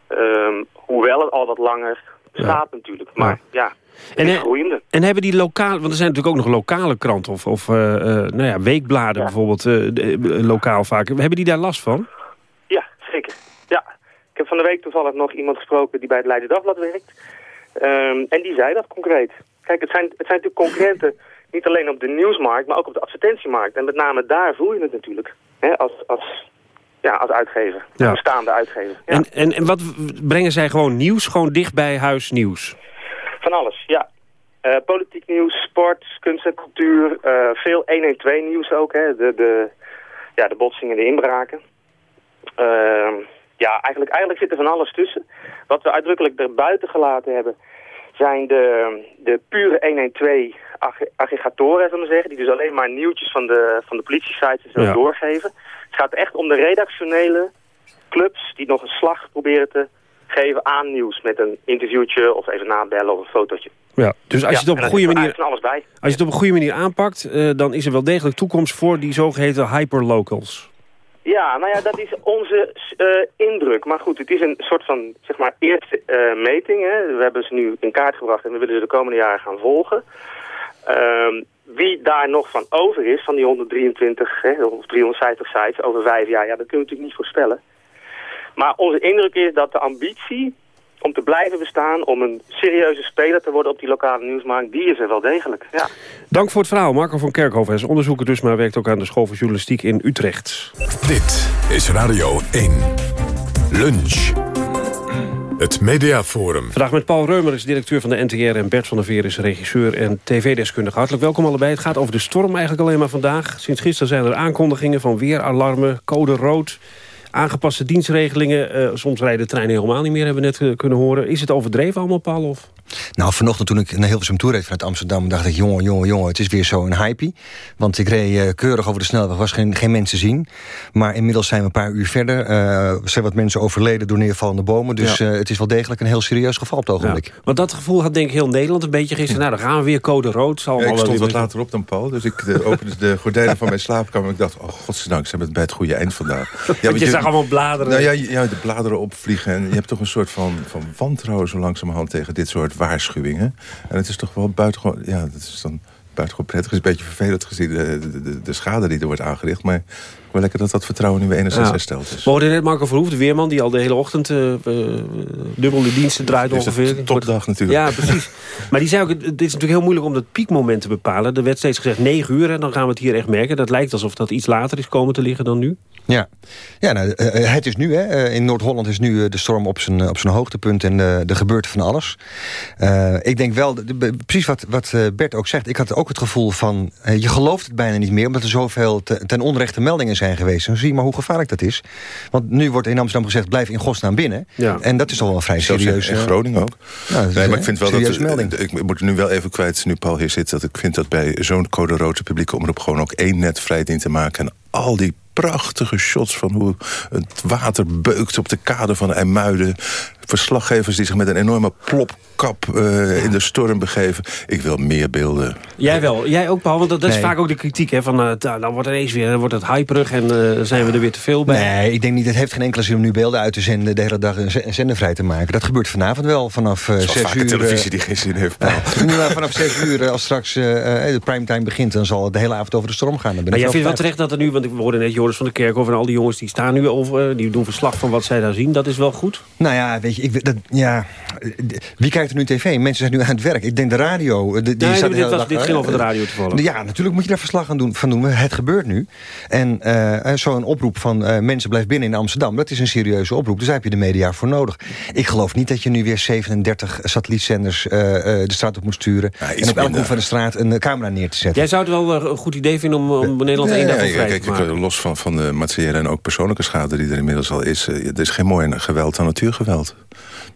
Speaker 16: Ehm, hoewel het al wat langer bestaat natuurlijk. Maar ja, het
Speaker 2: En,
Speaker 16: is
Speaker 2: eh,
Speaker 16: groeiende.
Speaker 2: En hebben die lokale, want er zijn natuurlijk ook nog lokale kranten of, of eh, eh, nou ja, weekbladen bijvoorbeeld, lokaal vaak. Hebben die daar last van?
Speaker 16: Ja, zeker. Ja. Ik heb van de week toevallig nog iemand gesproken die bij het Leiden Dagblad werkt. Ehm, en die zei dat concreet. Kijk, het zijn, het zijn natuurlijk concurrenten niet alleen op de nieuwsmarkt, maar ook op de advertentiemarkt. En met name daar voel je het natuurlijk. Als, als, ja, als uitgever.
Speaker 2: Ja.
Speaker 16: Bestaande uitgever. Ja.
Speaker 2: En, en, en wat brengen zij gewoon nieuws, gewoon dicht bij huis nieuws?
Speaker 16: Van alles, ja. Eh, politiek nieuws, sport, kunst en cultuur. eh, veel 112 nieuws ook, hè. De, de, ja, de botsingen, de inbraken. Ehm, ja, eigenlijk, eigenlijk zit er van alles tussen. Wat we uitdrukkelijk erbuiten gelaten hebben... zijn de, de pure 112 ag- aggregatoren, zullen we zeggen... die dus alleen maar nieuwtjes van de, van de politie-sites
Speaker 2: Ja.
Speaker 16: doorgeven. Het gaat echt om de redactionele clubs... die nog een slag proberen te geven aan nieuws... met een interviewtje of even nabellen of een fotootje.
Speaker 2: Ja, dus als je het op
Speaker 16: en
Speaker 2: een goede manier...
Speaker 16: alles bij.
Speaker 2: Als je het op een goede manier aanpakt, eh, dan is er wel degelijk toekomst voor die zogeheten hyperlocals.
Speaker 16: Ja, nou ja, dat is onze eh, indruk. Maar goed, het is een soort van, zeg maar, eerste eh, meting. Hè. We hebben ze nu in kaart gebracht en we willen ze de komende jaren gaan volgen. Ehm, wie daar nog van over is, van die 123 hè, of 350 sites over vijf jaar, ja, dat kunnen we natuurlijk niet voorspellen. Maar onze indruk is dat de ambitie om te blijven bestaan, om een serieuze speler te worden op die lokale nieuwsmarkt, die is er wel degelijk. Ja.
Speaker 2: Dank voor het verhaal. Marco van Kerkhoven hij is onderzoeker dus, maar werkt ook aan de School voor Journalistiek in Utrecht.
Speaker 1: Dit is Radio 1. Lunch. Het Mediaforum.
Speaker 2: Vandaag met Paul Reumer, is directeur van de NTR... en Bert van der Veer is regisseur en tv-deskundige. Hartelijk welkom allebei. Het gaat over de storm eigenlijk alleen maar vandaag. Sinds gisteren zijn er aankondigingen van weeralarmen, code rood... aangepaste dienstregelingen. Eh, soms rijden treinen helemaal niet meer, hebben we net eh, kunnen horen. Is het overdreven allemaal, Paul? Of?
Speaker 17: Nou, vanochtend toen ik naar Hilversum toe reed vanuit Amsterdam... dacht ik, jongen, jongen, jongen, het is weer zo'n hypie. Want ik reed eh, keurig over de snelweg, was geen, geen mensen zien. Maar inmiddels zijn we een paar uur verder. Eh, er zijn wat mensen overleden door neervallende bomen. Dus
Speaker 2: Ja.
Speaker 17: eh, het is wel degelijk een heel serieus geval op het ogenblik.
Speaker 2: Want dat gevoel had denk ik heel Nederland een beetje gisteren. Nou, dan gaan we weer code rood. Zal
Speaker 18: Ja, ik
Speaker 2: allemaal
Speaker 18: stond wat later op dan Paul, dus ik opende de gordijnen van mijn slaapkamer... en ik dacht, oh godzijdank, ze hebben het bij het goede eind vandaag. Ja,
Speaker 2: je zag allemaal bladeren.
Speaker 18: Nou ja, de bladeren opvliegen. En je hebt toch een soort van, van wantrouwen zo langzamerhand tegen dit soort waarschuwingen. En het is toch wel buitengewoon... Ja, dat is dan buitengewoon prettig. Het is een beetje vervelend gezien de, de, de schade die er wordt aangericht. Maar wel lekker dat dat vertrouwen nu weer enigszins
Speaker 2: Ja.
Speaker 18: hersteld is.
Speaker 2: We hoorden net Marco Verhoef, de weerman... die al de hele ochtend eh eh, dubbele diensten draait
Speaker 18: Is
Speaker 2: ongeveer.
Speaker 18: topdag natuurlijk.
Speaker 2: Ja, precies. maar die zei ook, het is natuurlijk heel moeilijk om dat piekmoment te bepalen. Er werd steeds gezegd 9 uur en dan gaan we het hier echt merken. Dat lijkt alsof dat iets later is komen te liggen dan nu.
Speaker 17: Ja, ja nou, eh, het is nu. Hè. In Noord-Holland is nu de storm op zijn, op zijn hoogtepunt en eh, er gebeurt van alles. Eh, ik denk wel, de- de- precies wat, wat Bert ook zegt... ik had ook het gevoel van, je gelooft het bijna niet meer... omdat er zoveel te- ten onrechte meldingen zijn geweest. Dan zie je maar hoe gevaarlijk dat is. Want nu wordt in Amsterdam gezegd, blijf in godsnaam binnen.
Speaker 18: Ja.
Speaker 17: En dat is al wel een vrij serieus...
Speaker 18: in Groningen ook. Nee, maar ik vind wel dat...
Speaker 17: melding.
Speaker 18: Ik moet nu wel even kwijt, nu Paul hier zit... dat ik vind dat bij zo'n code rood publieke omroep... gewoon ook één net vrij dient te maken. En al die prachtige shots van hoe het water beukt op de kade van IJmuiden. Verslaggevers die zich met een enorme plopkap eh, in de storm begeven. Ik wil meer beelden.
Speaker 2: Jij wel. Jij ook, Paul. Want dat, dat is vaak ook de kritiek. Hè, van, eh, nou, dan wordt ineens weer dan wordt het hyperig en eh, zijn we er weer te veel bij.
Speaker 17: Nee, ik denk niet. Het heeft geen enkele zin om nu beelden uit te zenden... de hele dag een zender vrij te maken. Dat gebeurt vanavond wel, vanaf eh zes
Speaker 18: vaker
Speaker 17: uur... eh,
Speaker 18: televisie die geen zin heeft.
Speaker 17: Vanaf zes uur, als straks eh, eh, de primetime begint... dan zal het de hele avond over de storm gaan. Dan ben
Speaker 2: Maar
Speaker 17: ik
Speaker 2: jij vindt wel terecht dat er nu, want we hoorden net Joris van der Kerkhoff en al die jongens die staan nu over, die doen verslag van wat zij daar zien. Dat is wel goed.
Speaker 17: Nou ja, weet je, ik, dat, ja, wie kijkt er nu tv? Mensen zijn nu aan het werk. Ik denk de radio. eh, Die,
Speaker 2: Nee,
Speaker 17: staat de
Speaker 2: dit was-
Speaker 17: dag-
Speaker 2: dit ging over de radio toevallig.
Speaker 17: Ja, natuurlijk moet je daar verslag aan doen, van doen. Het gebeurt nu. En eh, eh, zo'n oproep van eh, mensen blijf binnen in Amsterdam... dat is een serieuze oproep. Dus daar heb je de media voor nodig. Ik geloof niet dat je nu weer 37 satellietzenders eh, eh, de straat op moet sturen... en op elke
Speaker 18: minder.
Speaker 17: hoek van de straat een camera neer te zetten.
Speaker 2: Jij zou het wel een goed idee vinden om, om Nederland één
Speaker 18: ja,
Speaker 2: vrij
Speaker 18: kijk,
Speaker 2: te maken.
Speaker 18: los van, van de materiële en ook persoonlijke schade die er inmiddels al is... er is geen mooi geweld dan natuurgeweld.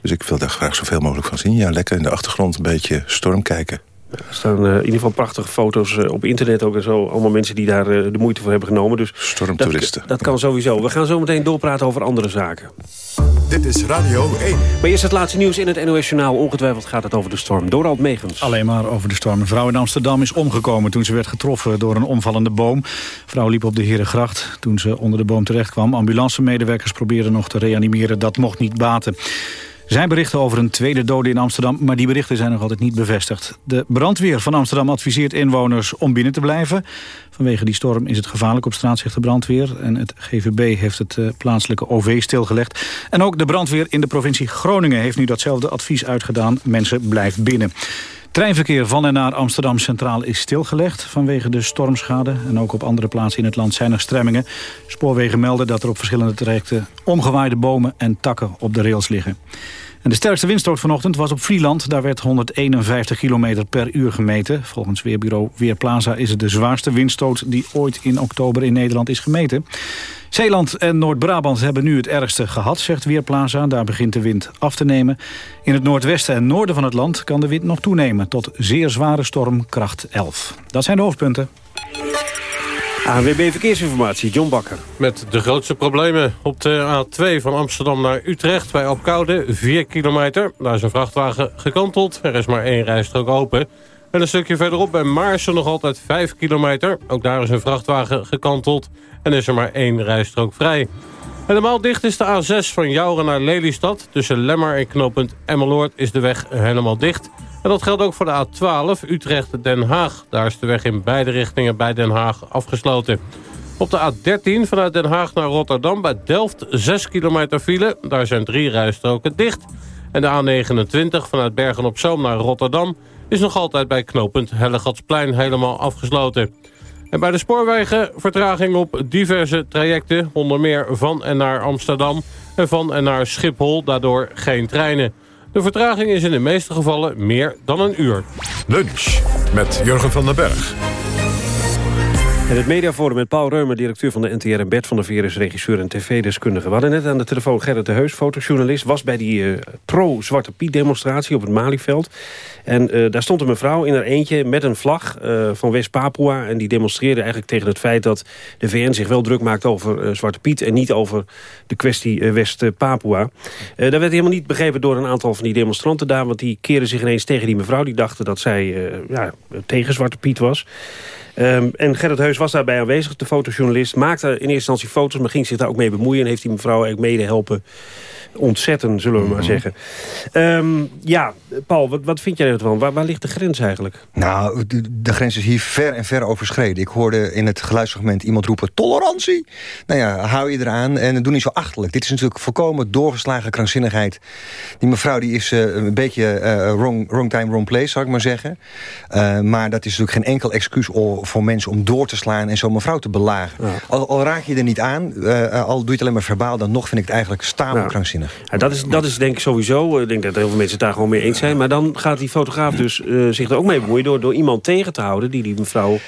Speaker 18: Dus ik wil daar graag zoveel mogelijk van zien. Ja, lekker in de achtergrond een beetje storm kijken.
Speaker 2: Er staan eh, in ieder geval prachtige foto's eh, op internet ook en zo. Allemaal mensen die daar eh, de moeite voor hebben genomen. Dus
Speaker 18: Stormtoeristen.
Speaker 2: Dat, dat kan sowieso. We gaan zo meteen doorpraten over andere zaken.
Speaker 1: Dit is Radio 1.
Speaker 2: Maar eerst het laatste nieuws in het NOS Journaal. Ongetwijfeld gaat het over de storm. Dorald Megens.
Speaker 3: Alleen maar over de storm. Een vrouw in Amsterdam is omgekomen toen ze werd getroffen door een omvallende boom. De vrouw liep op de Herengracht toen ze onder de boom terecht kwam. Ambulancemedewerkers probeerden nog te reanimeren. Dat mocht niet baten. Zijn berichten over een tweede dode in Amsterdam, maar die berichten zijn nog altijd niet bevestigd. De brandweer van Amsterdam adviseert inwoners om binnen te blijven. Vanwege die storm is het gevaarlijk op straat, zegt de brandweer. En het GVB heeft het eh, plaatselijke OV stilgelegd. En ook de brandweer in de provincie Groningen heeft nu datzelfde advies uitgedaan. Mensen blijf binnen. Treinverkeer van en naar Amsterdam Centraal is stilgelegd vanwege de stormschade. En ook op andere plaatsen in het land zijn er stremmingen. Spoorwegen melden dat er op verschillende trajecten omgewaaide bomen en takken op de rails liggen. En de sterkste windstoot vanochtend was op Vlieland. Daar werd 151 km per uur gemeten. Volgens weerbureau Weerplaza is het de zwaarste windstoot... die ooit in oktober in Nederland is gemeten. Zeeland en Noord-Brabant hebben nu het ergste gehad, zegt Weerplaza. Daar begint de wind af te nemen. In het noordwesten en noorden van het land kan de wind nog toenemen... tot zeer zware storm kracht 11. Dat zijn de hoofdpunten.
Speaker 2: ANWB Verkeersinformatie, John Bakker.
Speaker 10: Met de grootste problemen op de A2 van Amsterdam naar Utrecht bij Opkoude, 4 kilometer. Daar is een vrachtwagen gekanteld, er is maar één rijstrook open. En een stukje verderop bij Maarsen nog altijd 5 kilometer. Ook daar is een vrachtwagen gekanteld en is er maar één rijstrook vrij. Helemaal dicht is de A6 van Jouren naar Lelystad. Tussen Lemmer en knooppunt Emmeloord is de weg helemaal dicht. En dat geldt ook voor de A12 Utrecht-Den Haag. Daar is de weg in beide richtingen bij Den Haag afgesloten. Op de A13 vanuit Den Haag naar Rotterdam bij Delft 6 kilometer file. Daar zijn drie rijstroken dicht. En de A29 vanuit Bergen-op-Zoom naar Rotterdam... is nog altijd bij knooppunt Hellegatsplein helemaal afgesloten. En bij de spoorwegen vertraging op diverse trajecten... onder meer van en naar Amsterdam en van en naar Schiphol... daardoor geen treinen. De vertraging is in de meeste gevallen meer dan een uur.
Speaker 1: Lunch met Jurgen van den Berg.
Speaker 2: En het mediaforum met Paul Reumer, directeur van de NTR... en Bert van der Veer is regisseur en tv-deskundige. We hadden net aan de telefoon Gerrit de Heus, fotojournalist... was bij die eh, pro-Zwarte Piet-demonstratie op het Malieveld. En eh, daar stond een mevrouw in haar eentje met een vlag eh, van West-Papua... en die demonstreerde eigenlijk tegen het feit dat de VN zich wel druk maakt over Zwarte Piet... en niet over de kwestie West-Papua. Daar werd helemaal niet begrepen door een aantal van die demonstranten daar... want die keerden zich ineens tegen die mevrouw. Die dachten dat zij ja, tegen Zwarte Piet was... Ehm, en Gerrit Heus was daarbij aanwezig, de fotojournalist. Maakte in eerste instantie foto's, maar ging zich daar ook mee bemoeien... en heeft die mevrouw eigenlijk mede helpen ontzetten, zullen we maar
Speaker 17: Mhm.
Speaker 2: zeggen. Ehm, ja, Paul, wat, wat vind jij ervan? Waar, waar ligt de grens eigenlijk?
Speaker 17: Nou, de, de grens is hier ver en ver overschreden. Ik hoorde in het geluidsfragment iemand roepen... tolerantie! Nou ja, hou je eraan en doe niet zo achterlijk. Dit is natuurlijk volkomen doorgeslagen krankzinnigheid. Die mevrouw die is eh, een beetje eh, wrong, wrong time, wrong place, zou ik maar zeggen. Eh, maar dat is natuurlijk geen enkel excuus voor mensen om door te slaan... en zo'n mevrouw te belagen. Al, al raak je er niet aan, eh, al doe je het alleen maar verbaal... dan nog vind ik het eigenlijk stamelijk
Speaker 2: Ja. dat, is, dat is denk ik sowieso. Ik denk dat heel veel mensen het daar gewoon mee eens zijn. Maar dan gaat die fotograaf dus eh, zich er ook mee bemoeien... Door, door iemand tegen te houden die die mevrouw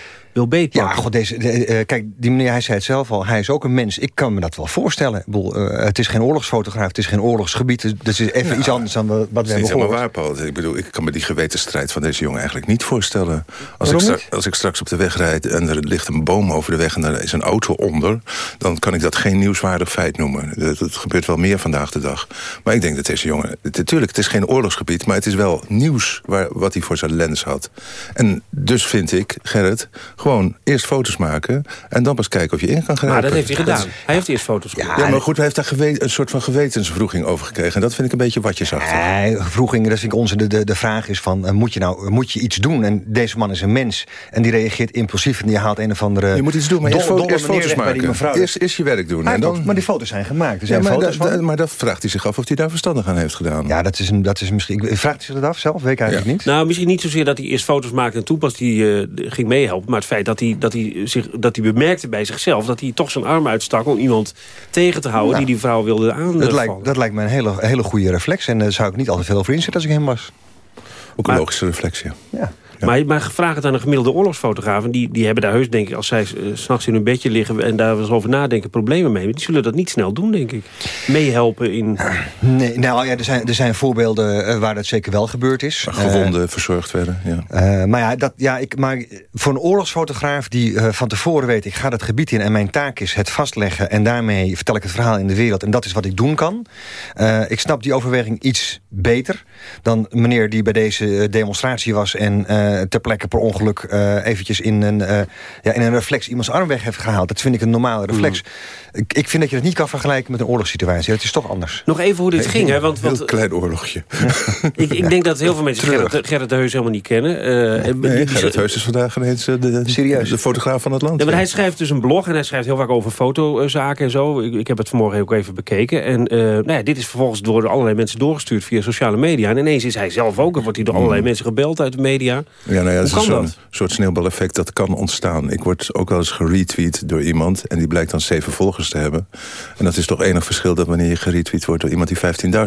Speaker 2: wil beetpakken.
Speaker 17: Ja, god, deze, de- eh, kijk, die meneer, hij zei het zelf al, hij is ook een mens. Ik kan me dat wel voorstellen. Ik bedoel, eh, het is geen oorlogsfotograaf, het is geen oorlogsgebied. Dus het is even iets anders dan wat we
Speaker 18: Dat is niet
Speaker 17: hebben
Speaker 18: helemaal
Speaker 17: gehoord.
Speaker 18: waar, Paul. Ik bedoel, ik kan me die gewetensstrijd van deze jongen eigenlijk niet voorstellen. Als ik,
Speaker 17: Waarom
Speaker 18: stra-
Speaker 17: niet?
Speaker 18: als ik straks op de weg rijd en er ligt een boom over de weg... en er is een auto onder, dan kan ik dat geen nieuwswaardig feit noemen. Dat, dat gebeurt wel meer vandaag de dag. Maar ik denk dat deze jongen... het- Natuurlijk, het is geen oorlogsgebied, maar het is wel nieuws... Waar, wat hij voor zijn lens had. En dus vind ik, Gerrit, gewoon eerst foto's maken... en dan pas kijken of je in kan grijpen.
Speaker 2: Maar dat heeft hij gedaan. Hij heeft eerst foto's gemaakt.
Speaker 18: Ja, maar goed, hij heeft daar gewe- een soort van gewetensvroeging over gekregen. En dat vind ik een beetje watjesachtig.
Speaker 17: Nee, vroeging, dat vind ik onze. De, de, de vraag is van, eh, moet je nou moet je iets doen? En deze man is een mens. En die reageert impulsief en die haalt een of andere...
Speaker 18: Je moet iets doen, maar eerst,
Speaker 17: dolle-
Speaker 18: fo-
Speaker 17: dolle
Speaker 18: eerst foto's maken. Eerst, eerst je werk doen. En dan...
Speaker 17: maar die foto's zijn gemaakt. Er
Speaker 18: Ja,
Speaker 17: zijn
Speaker 18: maar,
Speaker 17: foto's
Speaker 18: da-
Speaker 17: van.
Speaker 18: da- maar dat vraagt hij zich af of hij daar verstandig aan heeft gedaan.
Speaker 17: Ja, dat is, een, dat is misschien... ik- Vraagt hij zich dat af zelf? Weet ik eigenlijk niet.
Speaker 2: Nou, misschien niet zozeer dat hij eerst foto's maakte en toen pas die, eh, ging meehelpen. Maar het feit dat hij, dat, hij zich, dat hij bemerkte bij zichzelf... dat hij toch zijn arm uitstak om iemand tegen te houden...
Speaker 17: Ja.
Speaker 2: die die vrouw wilde
Speaker 17: Dat
Speaker 2: aanvallen.
Speaker 17: lijkt, dat lijkt me een hele, hele goede reflex. En daar zou ik niet al te veel over inzetten als ik hem was.
Speaker 18: Ook een logische reflectie.
Speaker 17: Ja.
Speaker 2: Maar, maar vraag het aan een gemiddelde oorlogsfotograaf... die, die hebben daar heus, denk ik, als zij eh, s s'nachts in hun bedje liggen... en daar eens over nadenken, problemen mee... die zullen dat niet snel doen, denk ik. Meehelpen in...
Speaker 17: Nee, nou ja, er zijn, er zijn voorbeelden eh, waar dat zeker wel gebeurd is.
Speaker 18: Gewonden verzorgd werden, ja.
Speaker 17: Eh, maar ja, dat, ja ik, maar voor een oorlogsfotograaf die eh, van tevoren weet... ik ga dat gebied in en mijn taak is het vastleggen... en daarmee vertel ik het verhaal in de wereld... en dat is wat ik doen kan. Eh, ik snap die overweging iets beter dan meneer die bij deze eh, demonstratie was... en eh, ter plekke per ongeluk eh, eventjes in een, eh, ja, in een reflex iemands arm weg heeft gehaald. Dat vind ik een normale reflex. Ik, ik vind dat je dat niet kan vergelijken met een oorlogssituatie. Dat is toch anders.
Speaker 2: Nog even hoe dit ging, hè? Want, want
Speaker 18: Heel klein oorlogje.
Speaker 2: ik, ik denk dat heel veel mensen. Gerrit, Gerrit de Heus helemaal niet kennen. Eh,
Speaker 18: Nee,
Speaker 2: die-
Speaker 18: Gerrit Heus is vandaag ineens de, de, de fotograaf van het land.
Speaker 2: Ja, maar hij schrijft dus een blog en hij schrijft heel vaak over fotozaken en zo. Ik, ik heb het vanmorgen ook even bekeken. En eh, nou ja, dit is vervolgens door allerlei mensen doorgestuurd via sociale media. En ineens is hij zelf ook en wordt hij door allerlei mensen gebeld uit de media.
Speaker 18: Ja, nou ja,
Speaker 2: Hoe
Speaker 18: dat is zo'n soort sneeuwbaleffect dat kan ontstaan. Ik word ook wel eens geretweet door iemand... en die blijkt dan zeven volgers te hebben. En dat is toch enig verschil dat wanneer je geretweet wordt... door iemand die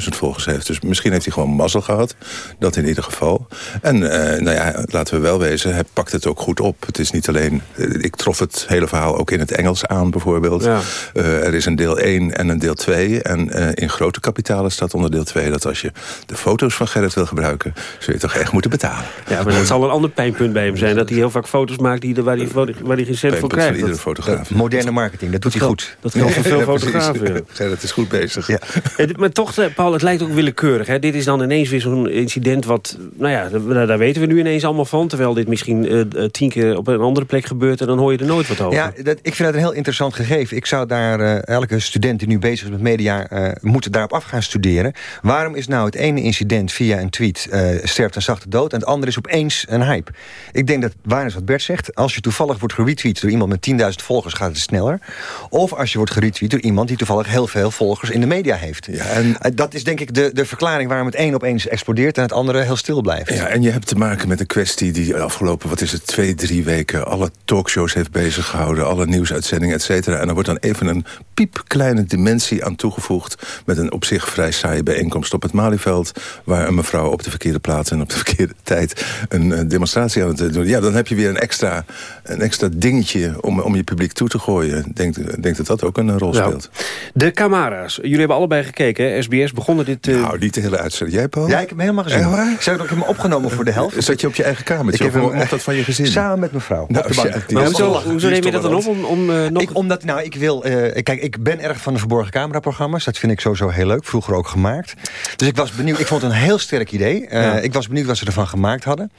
Speaker 18: 15.000 volgers heeft. Dus misschien heeft hij gewoon mazzel gehad. Dat in ieder geval. En eh, nou ja, laten we wel wezen, hij pakt het ook goed op. Het is niet alleen... eh, Ik trof het hele verhaal ook in het Engels aan, bijvoorbeeld.
Speaker 2: Ja.
Speaker 18: Eh, er is een deel 1 en een deel 2. En eh, in grote kapitalen staat onder deel 2... dat als je de foto's van Gerrit wil gebruiken... zul je toch echt moeten betalen.
Speaker 2: Ja, maar dat zal een ander pijnpunt bij hem zijn. Dat hij heel vaak foto's maakt die, waar, hij, waar hij geen cent voor krijgt.
Speaker 18: van iedere
Speaker 2: Dat-
Speaker 18: fotograaf.
Speaker 17: Moderne marketing, dat doet hij goed.
Speaker 2: Dat geldt voor veel
Speaker 18: Ja,
Speaker 2: fotografen. ja.
Speaker 18: Gerrit is goed bezig.
Speaker 17: Ja.
Speaker 2: Maar toch, eh, Paul, het lijkt ook willekeurig. Hè? Dit is dan ineens weer zo'n incident wat... Nou ja, daar, daar weten we nu ineens allemaal van. Terwijl dit misschien eh, tien keer op een andere plek gebeurt... en dan hoor je er nooit wat over.
Speaker 17: Ja, dat, ik vind dat een heel interessant gegeven. Ik zou daar, eh, elke student die nu bezig is met media... eh moeten daarop af gaan studeren. Waarom is nou het ene incident via een tweet... eh, sterft een zachte dood en het andere is opeens een hype? Ik denk dat, waar is wat Bert zegt... als je toevallig wordt geretweet door iemand met 10.000 volgers... gaat het sneller. Of als je wordt geretweet door iemand... die toevallig heel veel volgers in de media heeft.
Speaker 18: Ja, en,
Speaker 17: Eh, dat is denk ik de, de verklaring waarom het een opeens explodeert... en het andere heel stil blijft.
Speaker 18: ja, en je hebt te maken met een kwestie die de afgelopen, wat is het, twee, drie weken... alle talkshows heeft bezig gehouden, alle nieuwsuitzendingen, et cetera. En er wordt dan even een piepkleine dimensie aan toegevoegd... met een op zich vrij saaie bijeenkomst op het Malieveld... waar een mevrouw op de verkeerde plaats en op de verkeerde tijd... een eh, demonstratie aan het doen. Ja, dan heb je weer een extra, een extra dingetje om, om je publiek toe te gooien. Ik denk, denk dat dat ook een eh, rol speelt.
Speaker 2: De Camara's. Jullie hebben allebei gekeken, hè? SBS begonnen dit... eh,
Speaker 18: Nou, niet de hele uitzending. Jij, Paul?
Speaker 17: Ja, ik heb hem helemaal gezien.
Speaker 18: Waar?
Speaker 17: Ik zou ook helemaal opgenomen voor de helft.
Speaker 18: Zat je op je eigen kamertje?
Speaker 17: Ik heb
Speaker 18: of
Speaker 17: hem,
Speaker 18: mocht dat van je gezin?
Speaker 17: Samen met mevrouw.
Speaker 18: Nou,
Speaker 17: op de bank.
Speaker 18: ja,
Speaker 2: maar hoezo, hoezo neem je dat dan op om, om eh, nog...
Speaker 17: Ik, omdat, nou, ik wil, eh, kijk, ik ben erg van de verborgen cameraprogramma's. Dat vind ik sowieso heel leuk. Vroeger ook gemaakt. Dus ik was benieuwd. Ik vond het een heel sterk idee. Eh,
Speaker 2: Ja.
Speaker 17: Ik was benieuwd wat ze ervan gemaakt hadden.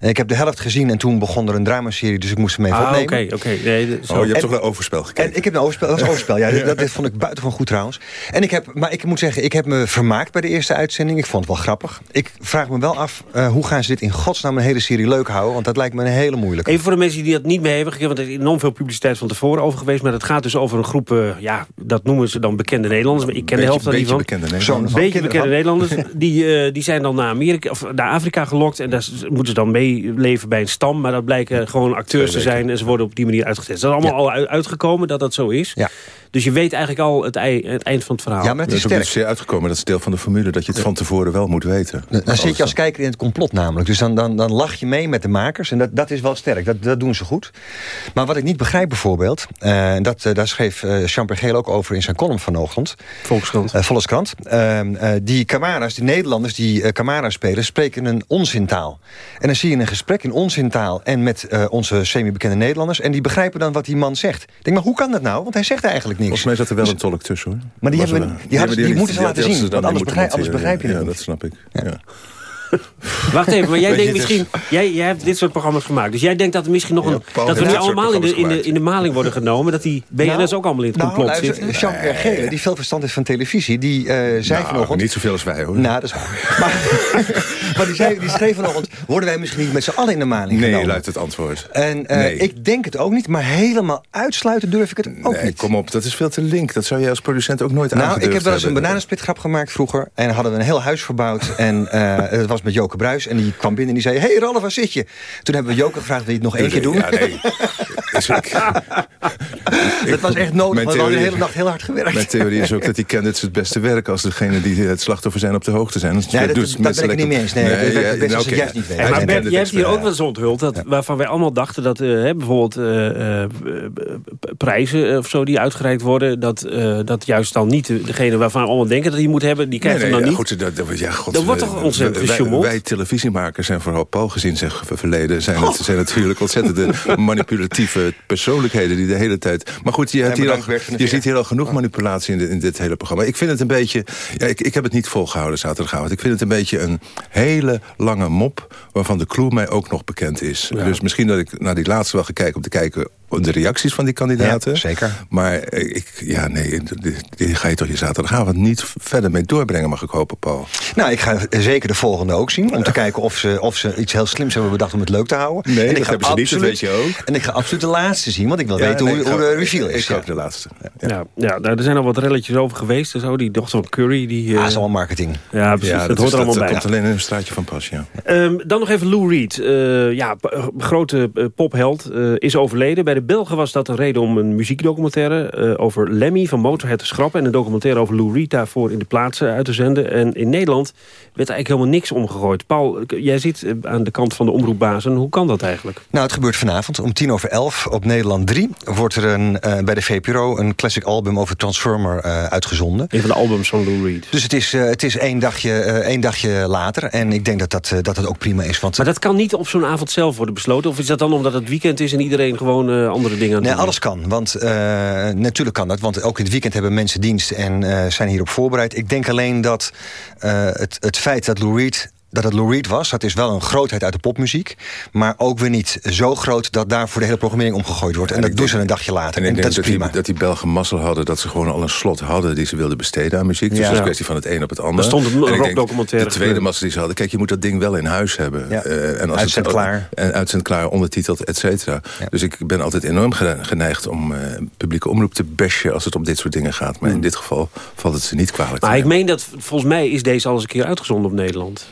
Speaker 17: Ik heb de helft gezien en toen begon er een dramaserie, dus ik moest hem even
Speaker 2: Ah,
Speaker 17: opnemen.
Speaker 2: oké, oké. Nee, dat- zo.
Speaker 18: Oh, je hebt
Speaker 17: En-
Speaker 18: toch naar overspel gekeken?
Speaker 17: En ik heb een overspel, dat was overspel. Ja, dat, dat vond ik buitengewoon goed trouwens. En ik heb, maar ik moet zeggen, ik heb me vermaakt bij de eerste uitzending. Ik vond het wel grappig. Ik vraag me wel af, eh, hoe gaan ze dit in godsnaam een hele serie leuk houden? Want dat lijkt me een hele moeilijke.
Speaker 2: Even voor de mensen die dat niet mee hebben gekregen... want er is enorm veel publiciteit van tevoren over geweest... maar het gaat dus over een groep, eh, ja, dat noemen ze dan bekende Nederlanders... maar ik ken de
Speaker 18: Beetje-
Speaker 2: helft van die
Speaker 18: beetje
Speaker 2: van.
Speaker 18: bekende
Speaker 2: Zo'n
Speaker 18: Nederlanders.
Speaker 2: beetje
Speaker 17: Kinderen
Speaker 2: bekende. Nederlanders. Die, eh, die zijn dan naar, Amerika, of naar Afrika gelokt... en daar moeten ze dan meeleven bij een stam... maar dat blijken gewoon acteurs te zijn... en ze worden op die manier uitgezet. Dat is allemaal al uit- uitgekomen dat dat zo is.
Speaker 17: Ja.
Speaker 2: Dus je weet eigenlijk al het, ei- het eind van het verhaal.
Speaker 17: Ja, maar het
Speaker 18: Dat
Speaker 17: is
Speaker 18: is ook
Speaker 17: sterk.
Speaker 18: dus zeer uitgekomen. Dat is deel van de formule dat je het van tevoren wel moet weten.
Speaker 17: Dan zit je als kijker in het complot namelijk. Dus dan, dan, dan lach je mee met de makers. En dat, dat is wel sterk. Dat, dat doen ze goed. Maar wat ik niet begrijp bijvoorbeeld... eh, en dat, eh, daar schreef eh Jean Pergeel ook over in zijn column vanochtend.
Speaker 2: Volkskrant.
Speaker 17: Eh, Volkskrant. Eh, eh, die Camara's, die Nederlanders die eh Camara spelen... spreken een onzintaal. En dan zie je een gesprek in onzintaal... en met eh, onze semi-bekende Nederlanders... en die begrijpen dan wat die man zegt. Ik denk, maar hoe kan dat nou? Want hij zegt eigenlijk niks.
Speaker 18: Volgens mij zat er wel een tolk tussen hoor.
Speaker 17: Maar die hebben we- die die
Speaker 18: hebben
Speaker 17: moeten ze laten zien, want
Speaker 18: niet
Speaker 17: anders begrijp- je
Speaker 18: Ja,
Speaker 17: het
Speaker 18: dat
Speaker 17: niet.
Speaker 18: snap ik. Ja.
Speaker 2: Wacht even, maar jij
Speaker 18: Weet
Speaker 2: denkt
Speaker 18: is-
Speaker 2: misschien... Jij, jij hebt dit soort programma's gemaakt. Dus jij denkt dat er misschien nog een... Dat we nu allemaal in de, in, de, in de maling worden genomen. Dat die BNS
Speaker 17: Nou,
Speaker 2: ook allemaal in het
Speaker 17: nou,
Speaker 2: complot
Speaker 17: luister,
Speaker 2: zit.
Speaker 17: Jean Pierre Gele, die veel verstand heeft van televisie... die eh, zei
Speaker 18: Nou,
Speaker 17: vanochtend...
Speaker 18: niet zoveel als wij hoor.
Speaker 17: Nou, dat is waar. Maar, maar die, zei, die schreef vanochtend... worden wij misschien niet met z'n allen in de maling
Speaker 18: nee,
Speaker 17: genomen?
Speaker 18: luidt het antwoord.
Speaker 17: En eh,
Speaker 18: Nee.
Speaker 17: ik denk het ook niet, maar helemaal uitsluiten durf ik het ook
Speaker 18: Nee,
Speaker 17: niet.
Speaker 18: kom op, dat is veel te link. Dat zou jij als producent ook nooit
Speaker 17: Nou, ik
Speaker 18: aangedurfd
Speaker 17: heb wel eens een bananensplitgrap gemaakt vroeger. En hadden we een heel huis verbouwd. En eh het was met Joke Bruis. En die kwam binnen en die zei... hey Ralf, waar zit je? Toen hebben we Joke gevraagd, wil je het nog één keer doen?
Speaker 18: Ja, nee. Is ook-
Speaker 17: dat was echt nodig, want we hadden de hele nacht heel hard gewerkt.
Speaker 18: Mijn theorie is ook dat die candidates het beste werken... als degene die het slachtoffer zijn op de hoogte zijn. Dus
Speaker 17: Nee, dat-
Speaker 18: doet
Speaker 17: dat
Speaker 18: mensen
Speaker 17: ben ik niet mee eens. Nee, het werkt best
Speaker 18: nou, oké.
Speaker 17: juist niet weten.
Speaker 18: Hij
Speaker 2: maar Bert, jij hebt hier
Speaker 18: expert.
Speaker 2: ook wel eens onthuld... Dat, waarvan wij allemaal dachten dat hè, bijvoorbeeld eh, eh, p- prijzen of zo die uitgereikt worden... Dat, eh, dat juist dan niet de- degene waarvan we allemaal denken dat hij moet hebben... die krijgt
Speaker 18: Nee,
Speaker 2: hem
Speaker 18: nee,
Speaker 2: dan
Speaker 18: ja,
Speaker 2: niet.
Speaker 18: Goed, dat, dat, ja, god,
Speaker 2: Dat wordt toch ontzettend
Speaker 18: wij- Wij, televisiemakers en vooral Paul gezien zijn ver- verleden... zijn, het, zijn natuurlijk ontzettende manipulatieve persoonlijkheden... die de hele tijd... Maar goed, je, hebt hier al, je ziet hier al genoeg manipulatie in, dit- in dit hele programma. Ik vind het een beetje... Ja, ik, ik heb het niet volgehouden zaterdagavond. Ik vind het een beetje een hele lange mop... waarvan de clue mij ook nog bekend is. Dus misschien dat ik naar die laatste wel ga kijken... om te kijken de reacties van die kandidaten.
Speaker 17: Ja, zeker.
Speaker 18: Maar eh, ik, ja, nee, die, ga je toch je zaterdagavond niet verder mee doorbrengen, mag ik hopen, Paul.
Speaker 17: Nou, ik ga zeker de volgende ook zien. Om te kijken of ze, of ze iets heel slims hebben bedacht om het leuk te houden.
Speaker 18: Nee,
Speaker 17: en
Speaker 18: dat hebben ze niet, dat weet je ook.
Speaker 17: En ik ga absoluut de laatste zien, want ik wil
Speaker 18: Ja,
Speaker 17: weten
Speaker 18: nee,
Speaker 17: hoe,
Speaker 18: ik
Speaker 17: hoe
Speaker 18: ga-
Speaker 17: de reveal is.
Speaker 18: Ik ook de laatste.
Speaker 2: Ja, ja nou, er zijn al wat relletjes over geweest. en Zo. Die dochter van Curry. Die, eh,
Speaker 17: Ah, is allemaal marketing.
Speaker 2: Ja, precies.
Speaker 18: Ja,
Speaker 2: dat, hoort
Speaker 18: is-
Speaker 2: er allemaal
Speaker 18: dat
Speaker 2: bij.
Speaker 18: komt alleen in een straatje van pas, ja.
Speaker 2: Ehm, dan nog even Lou Reed. Eh, ja, eh, grote eh, popheld. eh, is overleden. Bij de Belgen was dat een reden om een muziekdocumentaire... eh, over Lemmy van Motorhead te schrappen... en een documentaire over Lou Reed daarvoor in de plaats eh, uit te zenden. En in Nederland werd eigenlijk helemaal niks omgegooid. Paul, jij zit eh, aan de kant van de omroepbazen. Hoe kan dat eigenlijk?
Speaker 17: Nou, het gebeurt vanavond om tien over elf op Nederland 3. Wordt er een, eh, bij de VPRO een classic album over Transformer uitgezonden.
Speaker 2: Een van de albums van Lou Reed.
Speaker 17: Dus het is, het is één, dagje, één dagje later. En ik denk dat dat, dat het ook prima is. Want
Speaker 2: Maar dat kan niet op zo'n avond zelf worden besloten? Of is dat dan omdat het weekend is en iedereen gewoon andere dingen aan
Speaker 17: Nee,
Speaker 2: doen
Speaker 17: alles kan. Want eh, natuurlijk kan dat. Want ook in het weekend hebben mensen dienst en eh, zijn hierop voorbereid. Ik denk alleen dat eh, het, het feit dat Lou Reed dat het Lou Reed was, dat is wel een grootheid uit de popmuziek. Maar ook weer niet zo groot dat daarvoor de hele programmering omgegooid wordt. En, dat doen ze een dagje later.
Speaker 18: En
Speaker 17: En,
Speaker 18: ik
Speaker 17: dat is
Speaker 18: dat die,
Speaker 17: prima.
Speaker 18: dat die Belgen mazzel hadden... dat ze gewoon al een slot hadden die ze wilden besteden aan muziek. Dus
Speaker 17: Ja.
Speaker 18: het is een kwestie van het een op het ander.
Speaker 2: Er stond een rockdocumentaire
Speaker 18: De tweede mazzel die ze hadden... kijk, je moet dat ding wel in huis hebben.
Speaker 17: Ja.
Speaker 18: Eh, en als
Speaker 17: Uitzend
Speaker 18: het,
Speaker 17: klaar.
Speaker 18: En uitzend klaar, ondertiteld, et cetera. Dus ik ben altijd enorm gene- geneigd om eh, publieke omroep te bashen... als het om dit soort dingen gaat. Maar in dit geval valt het ze niet kwalijk. te
Speaker 2: Maar ik meen dat, volgens mij is deze al eens een keer uitgezonden op Nederland.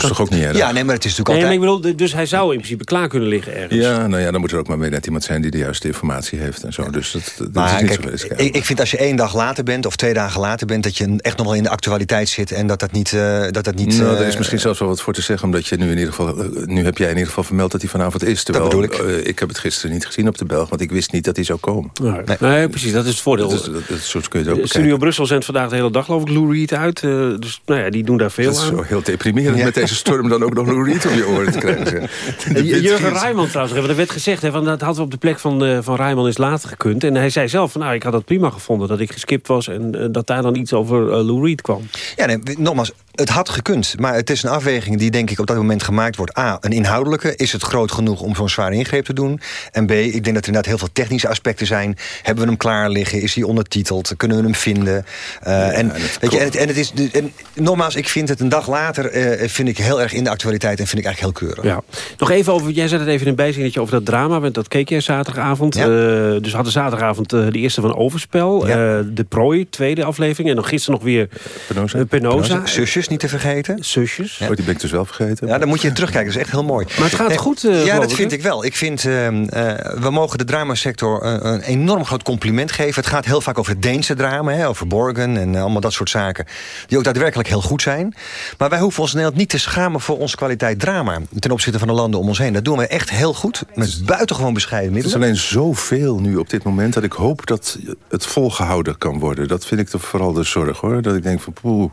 Speaker 18: Dat is toch ook niet erg?
Speaker 17: Ja, nee, maar het is
Speaker 2: Nee,
Speaker 17: natuurlijk
Speaker 2: maar ik
Speaker 17: altijd...
Speaker 2: bedoel, dus hij zou in principe klaar kunnen liggen ergens.
Speaker 18: Ja, nou ja, dan moet er ook maar weer net iemand zijn die de juiste informatie heeft en zo. Dus dat, dat
Speaker 17: Maar
Speaker 18: is niet
Speaker 17: kijk,
Speaker 18: zo
Speaker 17: ik, ik vind als je één dag later bent of twee dagen later bent... dat je echt nog wel in de actualiteit zit en dat dat niet... eh, dat dat niet
Speaker 18: nou,
Speaker 17: eh,
Speaker 18: er is misschien zelfs wel wat voor te zeggen, omdat je nu in ieder geval, eh, nu heb jij in ieder geval vermeld dat hij vanavond is. Terwijl,
Speaker 17: bedoel ik.
Speaker 18: ik heb het gisteren niet gezien op de Belg, want ik wist niet dat hij zou komen.
Speaker 2: Nee. Nee, precies, dat is het voordeel.
Speaker 18: Dat is, dat, dat, zo kun je het ook.
Speaker 2: Studio Brussel zendt vandaag de hele dag geloof ik Lou Reed uit. eh, dus nou ja, die doen daar veel
Speaker 18: Dat is zo heel deprimerend met deze storm dan ook nog Lou Reed om je oren te krijgen.
Speaker 2: Jurgen. Rijman trouwens, want er werd gezegd, hè, van, dat hadden we op de plek van, eh van Rijman is later gekund. En hij zei zelf, van, nou, ik had dat prima gevonden dat ik geskipt was... en eh, dat daar dan iets over eh, Lou Reed kwam.
Speaker 17: Ja, nee, nogmaals, het had gekund, maar het is een afweging die denk ik op dat moment gemaakt wordt. A, een inhoudelijke. Is het groot genoeg om zo'n zware ingreep te doen? En B, ik denk dat er inderdaad heel veel technische aspecten zijn. Hebben we hem klaar liggen? Is hij ondertiteld? Kunnen we hem vinden? Uh, en, weet je, en, het, en het is, en, nogmaals, ik vind het een dag later uh, vind ik heel erg in de actualiteit en vind ik eigenlijk heel keurig.
Speaker 2: Ja. Nog even over, jij zet het even in een bijzinnetje over dat drama, want dat keek jij zaterdagavond. Ja. Uh, dus we hadden zaterdagavond de eerste van Overspel, ja. de prooi, tweede aflevering. En dan gisteren nog weer
Speaker 18: Penosa.
Speaker 2: Penosa.
Speaker 17: Zusjes niet te vergeten.
Speaker 2: Zusjes.
Speaker 18: Ja. Oh, die ben ik dus wel vergeten.
Speaker 17: Ja, dan moet je terugkijken, dat is echt heel mooi.
Speaker 2: Maar het gaat
Speaker 17: en,
Speaker 2: goed,
Speaker 17: Ja, dat vind ik wel. Ik vind, we mogen de dramasector een enorm groot compliment geven. Het gaat heel vaak over het Deense drama, hè, over Borgen en allemaal dat soort zaken. Die ook daadwerkelijk heel goed zijn. Maar wij hoeven ons in Nederland niet te schamen voor onze kwaliteit drama. Ten opzichte van de landen om ons heen. Dat doen we echt heel goed. Met buitengewoon bescheiden middelen.
Speaker 18: Het is alleen zoveel nu op dit moment dat ik hoop dat het volgehouden kan worden. Dat vind ik toch vooral de zorg hoor. Dat ik denk van poeh,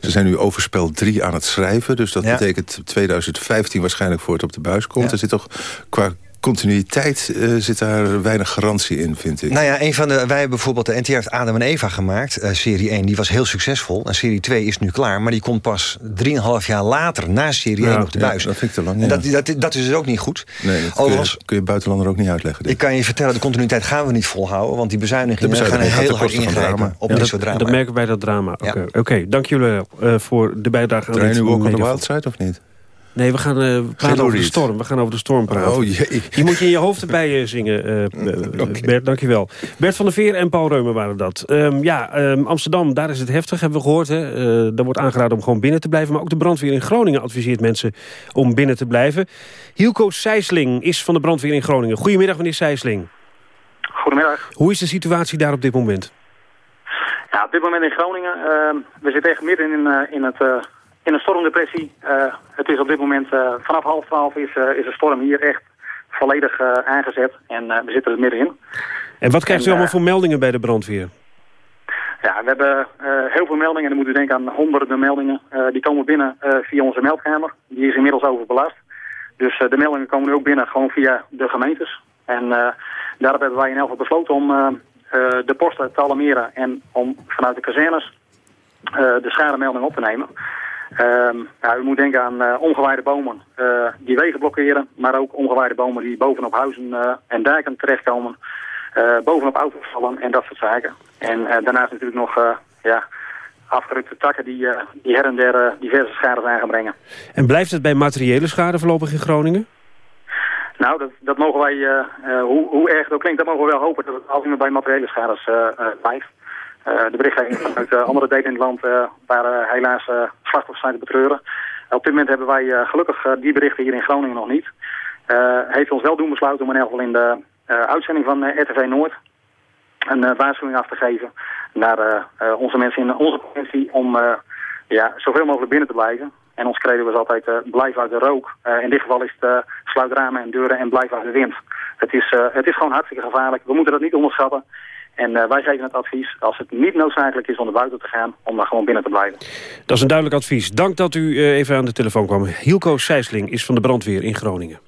Speaker 18: ze zijn nu overspel 3 aan het schrijven. Dus dat ja. betekent 2015 waarschijnlijk voor het op de buis komt. Ja. Er zit toch qua continuïteit uh, zit daar weinig garantie in, vind ik.
Speaker 17: Nou ja, een van de, wij hebben bijvoorbeeld de NTR heeft Adam en Eva gemaakt, uh, serie 1. Die was heel succesvol. En serie 2 is nu klaar, maar die komt pas 3,5 jaar later na serie 1 op de buis.
Speaker 18: Ja, dat vind ik te lang.
Speaker 17: En dat, dat, dat is dus ook niet goed.
Speaker 18: Nee, dat Overigens, kun, je, kun je buitenlander ook niet uitleggen.
Speaker 17: Dit. Ik kan je vertellen, de continuïteit gaan we niet volhouden, want die bezuinigingen, de bezuinigingen gaan heel hard ingrijpen op
Speaker 2: ja,
Speaker 17: dit soort drama.
Speaker 2: Dat merken wij dat drama. Oké, okay. okay, dank jullie uh, voor de bijdrage aan
Speaker 18: dit nu ook aan de Wild Side of niet?
Speaker 2: Nee, we gaan uh, praten over de storm. We gaan over de storm praten.
Speaker 18: Oh jee.
Speaker 2: Die moet je in je hoofd erbij uh, zingen, uh, okay. Bert. Dankjewel. Bert van der Veer en Paul Reumer waren dat. Um, ja, um, Amsterdam, daar is het heftig, hebben we gehoord. Hè. daar wordt aangeraden om gewoon binnen te blijven. Maar ook de brandweer in Groningen adviseert mensen om binnen te blijven. Hielko Sijsling is van de brandweer in Groningen. Goedemiddag, meneer Sijsling.
Speaker 19: Goedemiddag.
Speaker 2: Hoe is de situatie daar op dit moment?
Speaker 19: Ja, op dit moment in Groningen. Ehm, we zitten echt midden in, in het in een stormdepressie. Uh, het is op dit moment uh, vanaf half twaalf is, uh, is de storm hier echt volledig aangezet. En we zitten er middenin.
Speaker 2: En wat krijgt u allemaal voor meldingen bij de brandweer?
Speaker 19: Ja, we hebben heel veel meldingen. Dan moet u denken aan honderden meldingen. die komen binnen via onze meldkamer. Die is inmiddels overbelast. Dus de meldingen komen nu ook binnen gewoon via de gemeentes. En daarop hebben wij in elk geval besloten om de posten te alarmeren. En om vanuit de kazernes de schademelding op te nemen. Um, ja, u moet denken aan uh, omgewaaide bomen uh, die wegen blokkeren, maar ook omgewaaide bomen die bovenop huizen uh, en dijken terechtkomen, bovenop auto's vallen en dat soort zaken. En daarnaast natuurlijk nog ja, afgerukte takken die, die her en der diverse schades aan gaan brengen.
Speaker 2: En blijft het bij materiële schade voorlopig in Groningen?
Speaker 19: Nou, dat, dat mogen wij, hoe, hoe erg het ook klinkt, dat mogen we wel hopen dat het altijd bij materiële schades blijft. Uh, de berichtgeving vanuit uh, andere delen in het land uh, waren helaas slachtoffers zijn te betreuren. op dit moment hebben wij gelukkig die berichten hier in Groningen nog niet. heeft ons wel doen besluiten om in elk geval in de uitzending van RTV Noord een waarschuwing af te geven naar onze mensen in onze provincie om ja, zoveel mogelijk binnen te blijven. En ons credo was altijd blijf uit de rook. In dit geval is het uh, sluit ramen en deuren en blijf uit de wind. Het is, het is gewoon hartstikke gevaarlijk. We moeten dat niet onderschatten. En uh, wij geven het advies, als het niet noodzakelijk is om naar buiten te gaan... om daar gewoon binnen te blijven.
Speaker 2: Dat is een duidelijk advies. Dank dat u uh, even aan de telefoon kwam. Hielko Sijsling is van de brandweer in Groningen.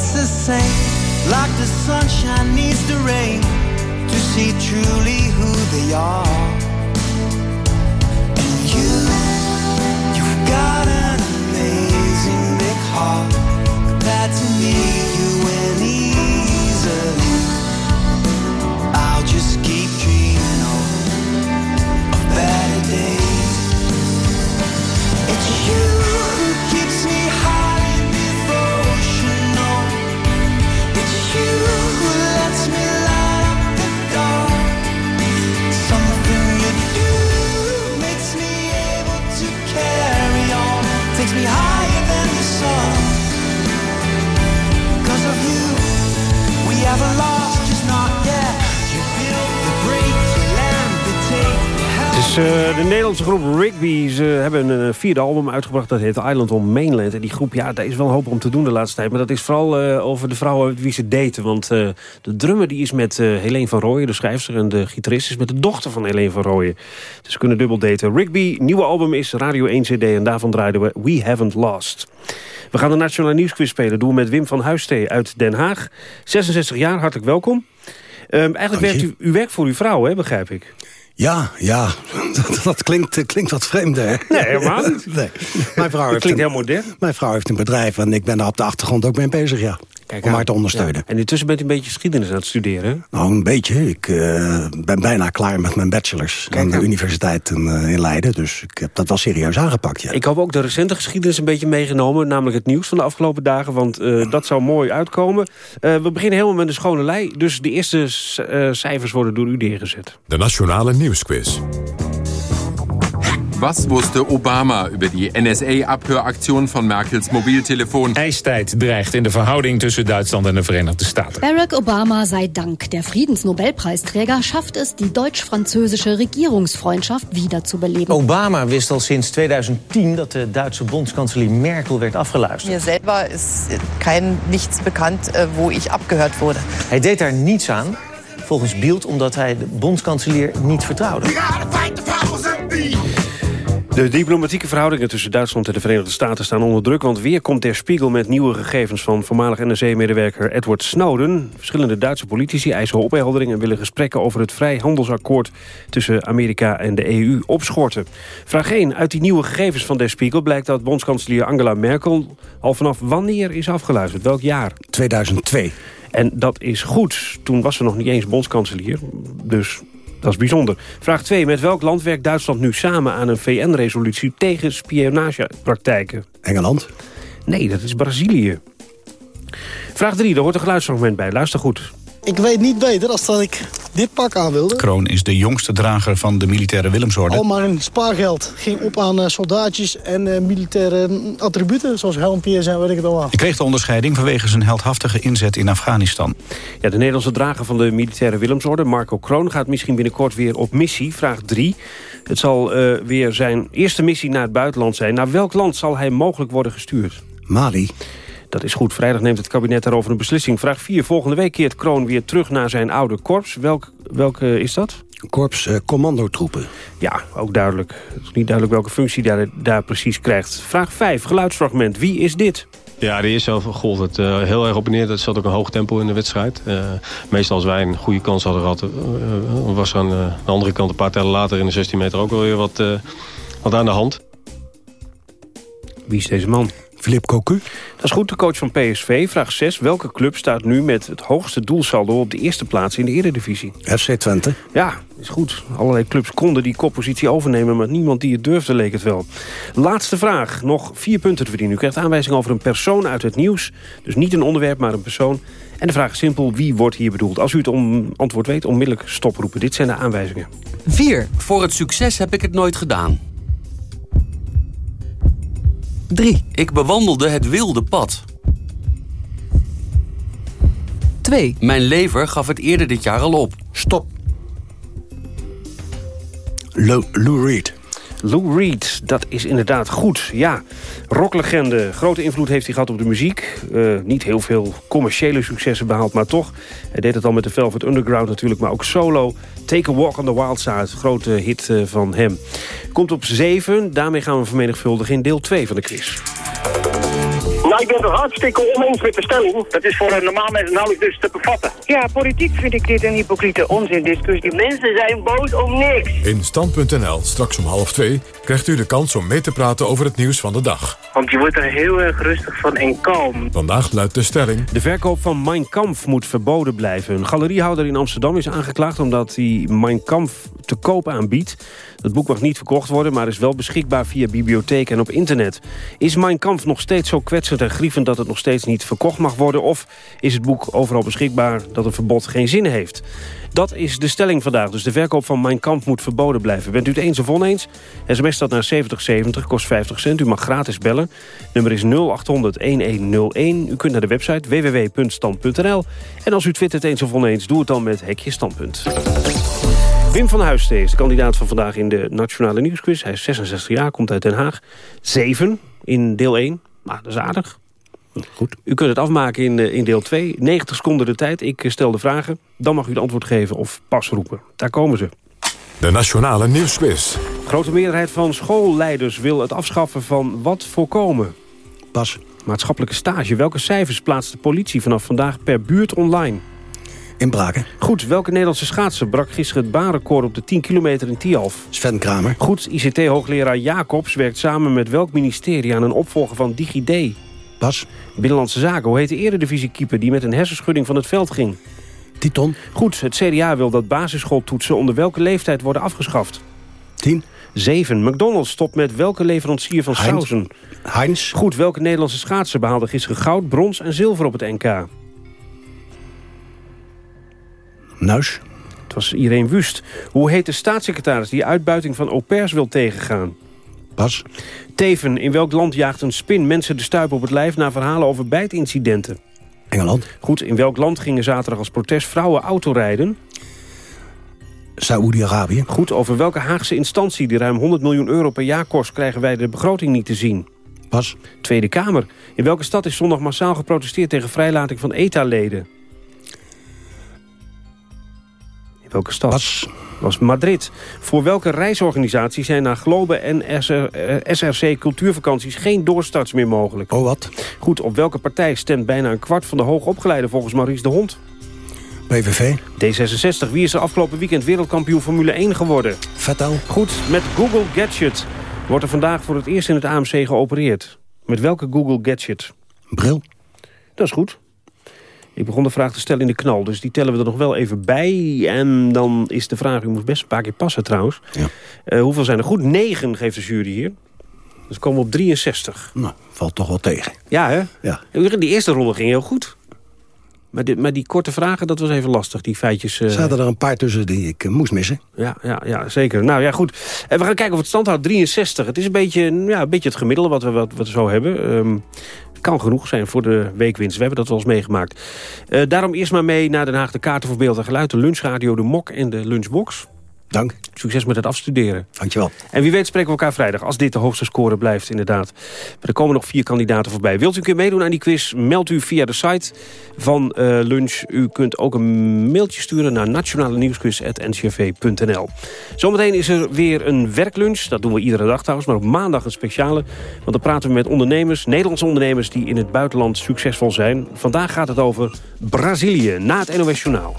Speaker 20: It's the same. Like the sunshine needs the rain to see truly who they are. And you, you've got an amazing big heart.
Speaker 2: Eh, de Nederlandse groep Rigby. Ze hebben een eh, vierde album uitgebracht. Dat heet Island on Mainland. En die groep, ja, daar is wel een hoop om te doen de laatste tijd. Maar dat is vooral eh, over de vrouwen met wie ze daten. Want de drummer die is met Helene van Rooyen, de schrijfster. En de gitarist is met de dochter van Helene van Rooyen. Dus ze kunnen dubbel daten. Rigby, nieuwe album is Radio 1 CD. En daarvan draaiden we We Haven't Lost. We gaan de Nationale Nieuwsquiz spelen. Doen we met Wim van Huistee uit Den Haag. 66 jaar, hartelijk welkom. Ehm, eigenlijk werkt u, u werkt voor uw vrouw, hè, begrijp ik.
Speaker 21: Ja, ja. Dat, dat klinkt, klinkt wat vreemd, hè?
Speaker 2: Nee, helemaal niet.
Speaker 21: Nee. Mijn vrouw heeft
Speaker 2: klinkt
Speaker 21: een,
Speaker 2: heel modern.
Speaker 21: Mijn vrouw heeft een bedrijf en ik ben daar op de achtergrond ook mee bezig, ja. Om haar te ondersteunen.
Speaker 2: Ja. En intussen bent u een beetje geschiedenis aan het studeren.
Speaker 21: Nou, een beetje. Ik eh, ben bijna klaar met mijn bachelors aan de universiteit in, eh, in Leiden. Dus ik heb dat wel serieus aangepakt, ja.
Speaker 2: Ik heb ook de recente geschiedenis een beetje meegenomen. Namelijk het nieuws van de afgelopen dagen. Want eh, dat zou mooi uitkomen. Eh, we beginnen helemaal met een schone lei. Dus de eerste eh, cijfers worden door u neergezet.
Speaker 1: De Nationale Nieuwsquiz.
Speaker 22: Was wusste Obama über die NSA-Abhöraktion von Merkels Mobiltelefon?
Speaker 23: IJstijd dreigt in de verhouding tussen Duitsland en de Verenigde Staten.
Speaker 24: Barack Obama sei Dank. Der Friedensnobelpreisträger schafft es, die deutsch-französische Regierungsfreundschaft wieder zu beleben.
Speaker 25: Obama wist al sinds 2010 dat de Duitse bondskanselier Merkel werd afgeluisterd.
Speaker 26: Mir selber ist kein nichts bekannt, äh, wo ich abgehört wurde.
Speaker 25: Hij deed daar niets aan, volgens Bild, omdat hij de bondskanselier niet vertrouwde.
Speaker 2: De diplomatieke verhoudingen tussen Duitsland en de Verenigde Staten staan onder druk... want weer komt Der Spiegel met nieuwe gegevens van voormalig NSC-medewerker Edward Snowden. Verschillende Duitse politici eisen opheldering... en willen gesprekken over het vrijhandelsakkoord tussen Amerika en de EU opschorten. Vraag 1. Uit die nieuwe gegevens van Der Spiegel blijkt dat bondskanselier Angela Merkel... al vanaf wanneer is afgeluisterd? Welk jaar?
Speaker 21: 2002.
Speaker 2: En dat is goed. Toen was ze nog niet eens bondskanselier. Dus dat is bijzonder. Vraag 2. Met welk land werkt Duitsland nu samen aan een VN-resolutie tegen spionagepraktijken?
Speaker 21: Engeland?
Speaker 2: Nee, dat is Brazilië. Vraag 3. Daar hoort een geluidsfragment bij. Luister goed.
Speaker 27: Ik weet niet beter als dat ik dit pak aan wilde.
Speaker 3: Kroon is de jongste drager van de militaire Willemsorde.
Speaker 27: Al mijn spaargeld ging op aan eh, soldaatjes en eh, militaire mm, attributen... zoals helmpjes en weet ik het allemaal.
Speaker 3: Hij kreeg de onderscheiding vanwege zijn heldhaftige inzet in Afghanistan.
Speaker 2: Ja, de Nederlandse drager van de militaire Willemsorde, Marco Kroon... gaat misschien binnenkort weer op missie. Vraag 3. Het zal eh, weer zijn eerste missie naar het buitenland zijn. Naar welk land zal hij mogelijk worden gestuurd?
Speaker 21: Mali.
Speaker 2: Dat is goed. Vrijdag neemt het kabinet daarover een beslissing. Vraag 4. Volgende week keert Kroon weer terug naar zijn oude korps. Welk, welke is dat?
Speaker 21: Korps uh, commandotroepen.
Speaker 2: Ja, ook duidelijk. Het is niet duidelijk welke functie daar, daar precies krijgt. Vraag 5. Geluidsfragment. Wie is dit?
Speaker 28: Ja, de eerste helft gold het uh, heel erg op en neer. Dat zat ook een hoog tempo in de wedstrijd. Uh, meestal als wij een goede kans hadden gehad... Uh, was er aan de andere kant een paar tellen later in de 16 meter ook wel weer wat, wat aan de hand.
Speaker 2: Wie is deze man?
Speaker 21: Philippe Cocu.
Speaker 2: Dat is goed, de coach van PSV. Vraag 6. Welke club staat nu met het hoogste doelsaldo op de eerste plaats in de Eredivisie?
Speaker 21: FC Twente.
Speaker 2: Ja, is goed. Allerlei clubs konden die koppositie overnemen... maar niemand die het durfde, leek het wel. Laatste vraag. Nog vier punten te verdienen. U krijgt aanwijzing over een persoon uit het nieuws. Dus niet een onderwerp, maar een persoon. En de vraag is simpel. Wie wordt hier bedoeld? Als u het om, antwoord weet, onmiddellijk stoproepen. Dit zijn de aanwijzingen.
Speaker 29: 4. Voor het succes heb ik het nooit gedaan. 3. Ik bewandelde het wilde pad. 2. Mijn lever gaf het eerder dit jaar al op.
Speaker 21: Stop. Lou, Lou Reed.
Speaker 2: Lou Reed, dat is inderdaad goed. Ja, rocklegende. Grote invloed heeft hij gehad op de muziek. Uh, niet heel veel commerciële successen behaald, maar toch. Hij deed het al met de Velvet Underground natuurlijk, maar ook solo. Take a Walk on the Wild Side, grote hit uh, van hem. Komt op 7, daarmee gaan we vermenigvuldigen in deel 2 van de quiz.
Speaker 30: Ik ben het hartstikke oneens met de stelling. Dat is voor een normaal mens nauwelijks dus te bevatten.
Speaker 31: Ja, politiek vind ik dit een hypocriete onzindiscussie. Mensen zijn boos om niks.
Speaker 1: In Stand.nl, straks om half twee, krijgt u de kans om mee te praten over het nieuws van de dag.
Speaker 31: Want je wordt er heel erg rustig van en kalm.
Speaker 1: Vandaag luidt de stelling...
Speaker 2: De verkoop van Mein Kampf moet verboden blijven. Een galeriehouder in Amsterdam is aangeklaagd omdat hij Mein Kampf te koop aanbiedt. Het boek mag niet verkocht worden, maar is wel beschikbaar via bibliotheek en op internet. Is Mein Kampf nog steeds zo kwetsend en grievend dat het nog steeds niet verkocht mag worden? Of is het boek overal beschikbaar dat een verbod geen zin heeft? Dat is de stelling vandaag. Dus de verkoop van Mein Kampf moet verboden blijven. Bent u het eens of oneens? SMS staat naar 7070, kost 50 cent. U mag gratis bellen. Nummer is 0800-1101. U kunt naar de website www.stand.nl. En als u twittert eens of oneens, doe het dan met Hekje Standpunt. Wim van Huistee is de kandidaat van vandaag in de Nationale Nieuwsquiz. Hij is 66 jaar, komt uit Den Haag. 7 in deel 1. Nou, dat is aardig. Goed. U kunt het afmaken in, eh, in deel 2. 90 seconden de tijd. Ik eh, stel de vragen. Dan mag u het antwoord geven of pas roepen. Daar komen ze.
Speaker 1: De Nationale Nieuwsquiz.
Speaker 2: Grote meerderheid van schoolleiders wil het afschaffen van wat voorkomen.
Speaker 21: Pas.
Speaker 2: Maatschappelijke stage. Welke cijfers plaatst de politie vanaf vandaag per buurt online?
Speaker 21: Inbraken.
Speaker 2: Goed, welke Nederlandse schaatser brak gisteren het baanrecord op de 10 kilometer in Tialf?
Speaker 21: Sven Kramer.
Speaker 2: Goed, ICT-hoogleraar Jacobs werkt samen met welk ministerie aan een opvolger van DigiD?
Speaker 21: Pas.
Speaker 2: Binnenlandse Zaken. Hoe heet de eredivisiekeeper die met een hersenschudding van het veld ging?
Speaker 21: Titon.
Speaker 2: Goed, het CDA wil dat basisschooltoetsen onder welke leeftijd worden afgeschaft?
Speaker 21: 10.
Speaker 2: 7. McDonald's stopt met welke leverancier van sauzen?
Speaker 21: Heinz.
Speaker 2: Goed, welke Nederlandse schaatser behaalde gisteren goud, brons en zilver op het NK?
Speaker 21: Nuis.
Speaker 2: Het was Irene Wust. Hoe heet de staatssecretaris die uitbuiting van au pairs wil tegengaan?
Speaker 21: Pas.
Speaker 2: Teven, in welk land jaagt een spin mensen de stuip op het lijf... na verhalen over bijtincidenten?
Speaker 21: Engeland.
Speaker 2: Goed, in welk land gingen zaterdag als protest vrouwen autorijden?
Speaker 21: Saoedi-Arabië.
Speaker 2: Goed, over welke Haagse instantie die ruim 100 miljoen euro per jaar kost... krijgen wij de begroting niet te zien?
Speaker 21: Pas.
Speaker 2: Tweede Kamer. In welke stad is zondag massaal geprotesteerd tegen vrijlating van ETA-leden? Welke stad?
Speaker 21: Pas.
Speaker 2: was Madrid. Voor welke reisorganisatie zijn na Globe en SR, eh, SRC cultuurvakanties geen doorstarts meer mogelijk?
Speaker 21: Oh wat?
Speaker 2: Goed, op welke partij stemt bijna een kwart van de hoogopgeleide volgens Maurice de Hond?
Speaker 21: PVV.
Speaker 2: D66. Wie is er afgelopen weekend wereldkampioen Formule 1 geworden?
Speaker 21: Vettel.
Speaker 2: Goed, met Google Gadget wordt er vandaag voor het eerst in het AMC geopereerd. Met welke Google Gadget?
Speaker 21: Bril.
Speaker 2: Dat is goed. Ik begon de vraag te stellen in de knal, dus die tellen we er nog wel even bij. En dan is de vraag, u moet best een paar keer passen trouwens.
Speaker 21: Ja.
Speaker 2: Eh, hoeveel zijn er goed? 9 geeft de jury hier. Dus we komen op 63.
Speaker 21: Nou, valt toch wel tegen.
Speaker 2: Ja, hè?
Speaker 21: Ja.
Speaker 2: Die eerste ronde ging heel goed. Maar die, maar die korte vragen, dat was even lastig, die feitjes. eh,
Speaker 21: zaten er een paar tussen die ik eh, moest missen.
Speaker 2: Ja, ja, ja, zeker. Nou ja, goed. En we gaan kijken of het stand houdt. 63. Het is een beetje, ja, een beetje het gemiddelde wat we, wat, wat we zo hebben. Het kan genoeg zijn voor de weekwinst. We hebben dat wel eens meegemaakt. Eh, daarom eerst maar mee naar Den Haag. De kaarten voor beeld en geluid. De lunchradio, de mok en de lunchbox.
Speaker 21: Dank.
Speaker 2: Succes met het afstuderen.
Speaker 21: Dankjewel.
Speaker 2: En wie weet spreken we elkaar vrijdag, als dit de hoogste score blijft inderdaad. Maar er komen nog vier kandidaten voorbij. Wilt u een keer meedoen aan die quiz, meld u via de site van eh, Lunch. U kunt ook een mailtje sturen naar nationale nieuwsquiz.ncrv.nl. Zometeen is er weer een werklunch. Dat doen we iedere dag trouwens, maar op maandag een speciale. Want dan praten we met ondernemers, Nederlandse ondernemers... die in het buitenland succesvol zijn. Vandaag gaat het over Brazilië, na het NOS Journaal.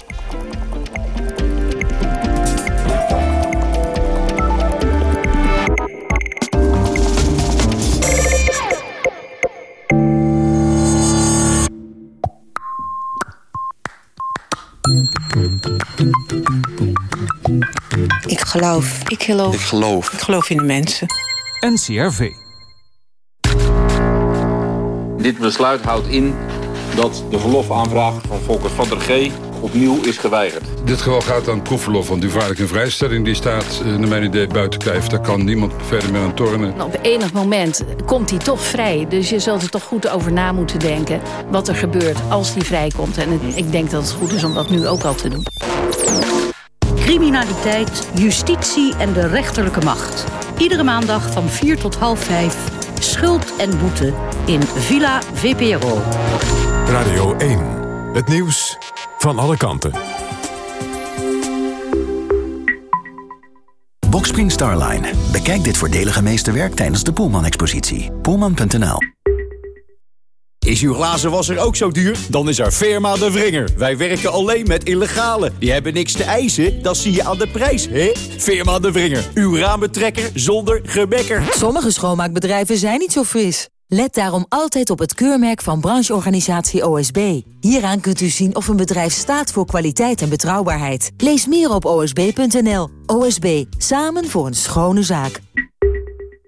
Speaker 26: Ik geloof. Ik geloof.
Speaker 32: Ik geloof.
Speaker 26: Ik geloof in de mensen.
Speaker 23: NCRV.
Speaker 33: Dit besluit houdt in dat de verlofaanvraag van Volker van der G opnieuw is geweigerd.
Speaker 34: Dit geval gaat aan proefverlof, want die vaarlijke vrijstelling die staat, eh, naar mijn idee, buiten kijf. Daar kan niemand verder meer aan tornen.
Speaker 35: Op enig moment komt hij toch vrij. Dus je zult er toch goed over na moeten denken wat er gebeurt als hij vrijkomt. En het- ik denk dat het goed is om dat nu ook al te doen.
Speaker 36: Criminaliteit, justitie en de rechterlijke macht. Iedere maandag van 4 tot half 5. Schuld en boete in Villa VPRO.
Speaker 1: Radio 1. Het nieuws van alle kanten.
Speaker 37: Boxspring Starline. Bekijk dit voordelige meesterwerk tijdens de Poelman-expositie. Poelman.nl
Speaker 38: Is uw glazenwasser ook zo duur? Dan is er Firma de Vringer. Wij werken alleen met illegale. Die hebben niks te eisen, dat zie je aan de prijs, hè? Firma de Vringer. Uw raambetrekker zonder gebekker.
Speaker 39: Sommige schoonmaakbedrijven zijn niet zo fris. Let daarom altijd op het keurmerk van brancheorganisatie OSB. Hieraan kunt u zien of een bedrijf staat voor kwaliteit en betrouwbaarheid. Lees meer op osb.nl. OSB, samen voor een schone zaak.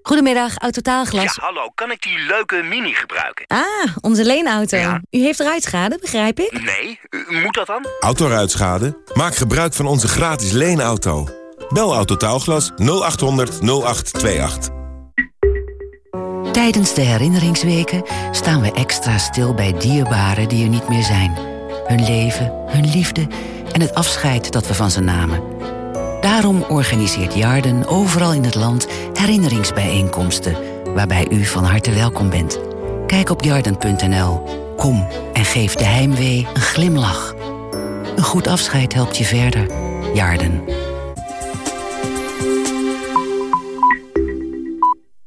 Speaker 12: Goedemiddag, Autotaalglas.
Speaker 40: Ja, hallo, kan ik die leuke Mini gebruiken?
Speaker 12: Ah, onze leenauto. U heeft ruitschade, begrijp ik?
Speaker 40: Nee, u- moet dat dan?
Speaker 9: Autoruitschade? Maak gebruik van onze gratis leenauto. Bel Autotaalglas 0800 0828.
Speaker 41: Tijdens de herinneringsweken staan we extra stil bij dierbaren die er niet meer zijn. Hun leven, hun liefde en het afscheid dat we van ze namen. Daarom organiseert Jarden overal in het land herinneringsbijeenkomsten... waarbij u van harte welkom bent. Kijk op jarden.nl. Kom en geef de heimwee een glimlach. Een goed afscheid helpt je verder. Jarden.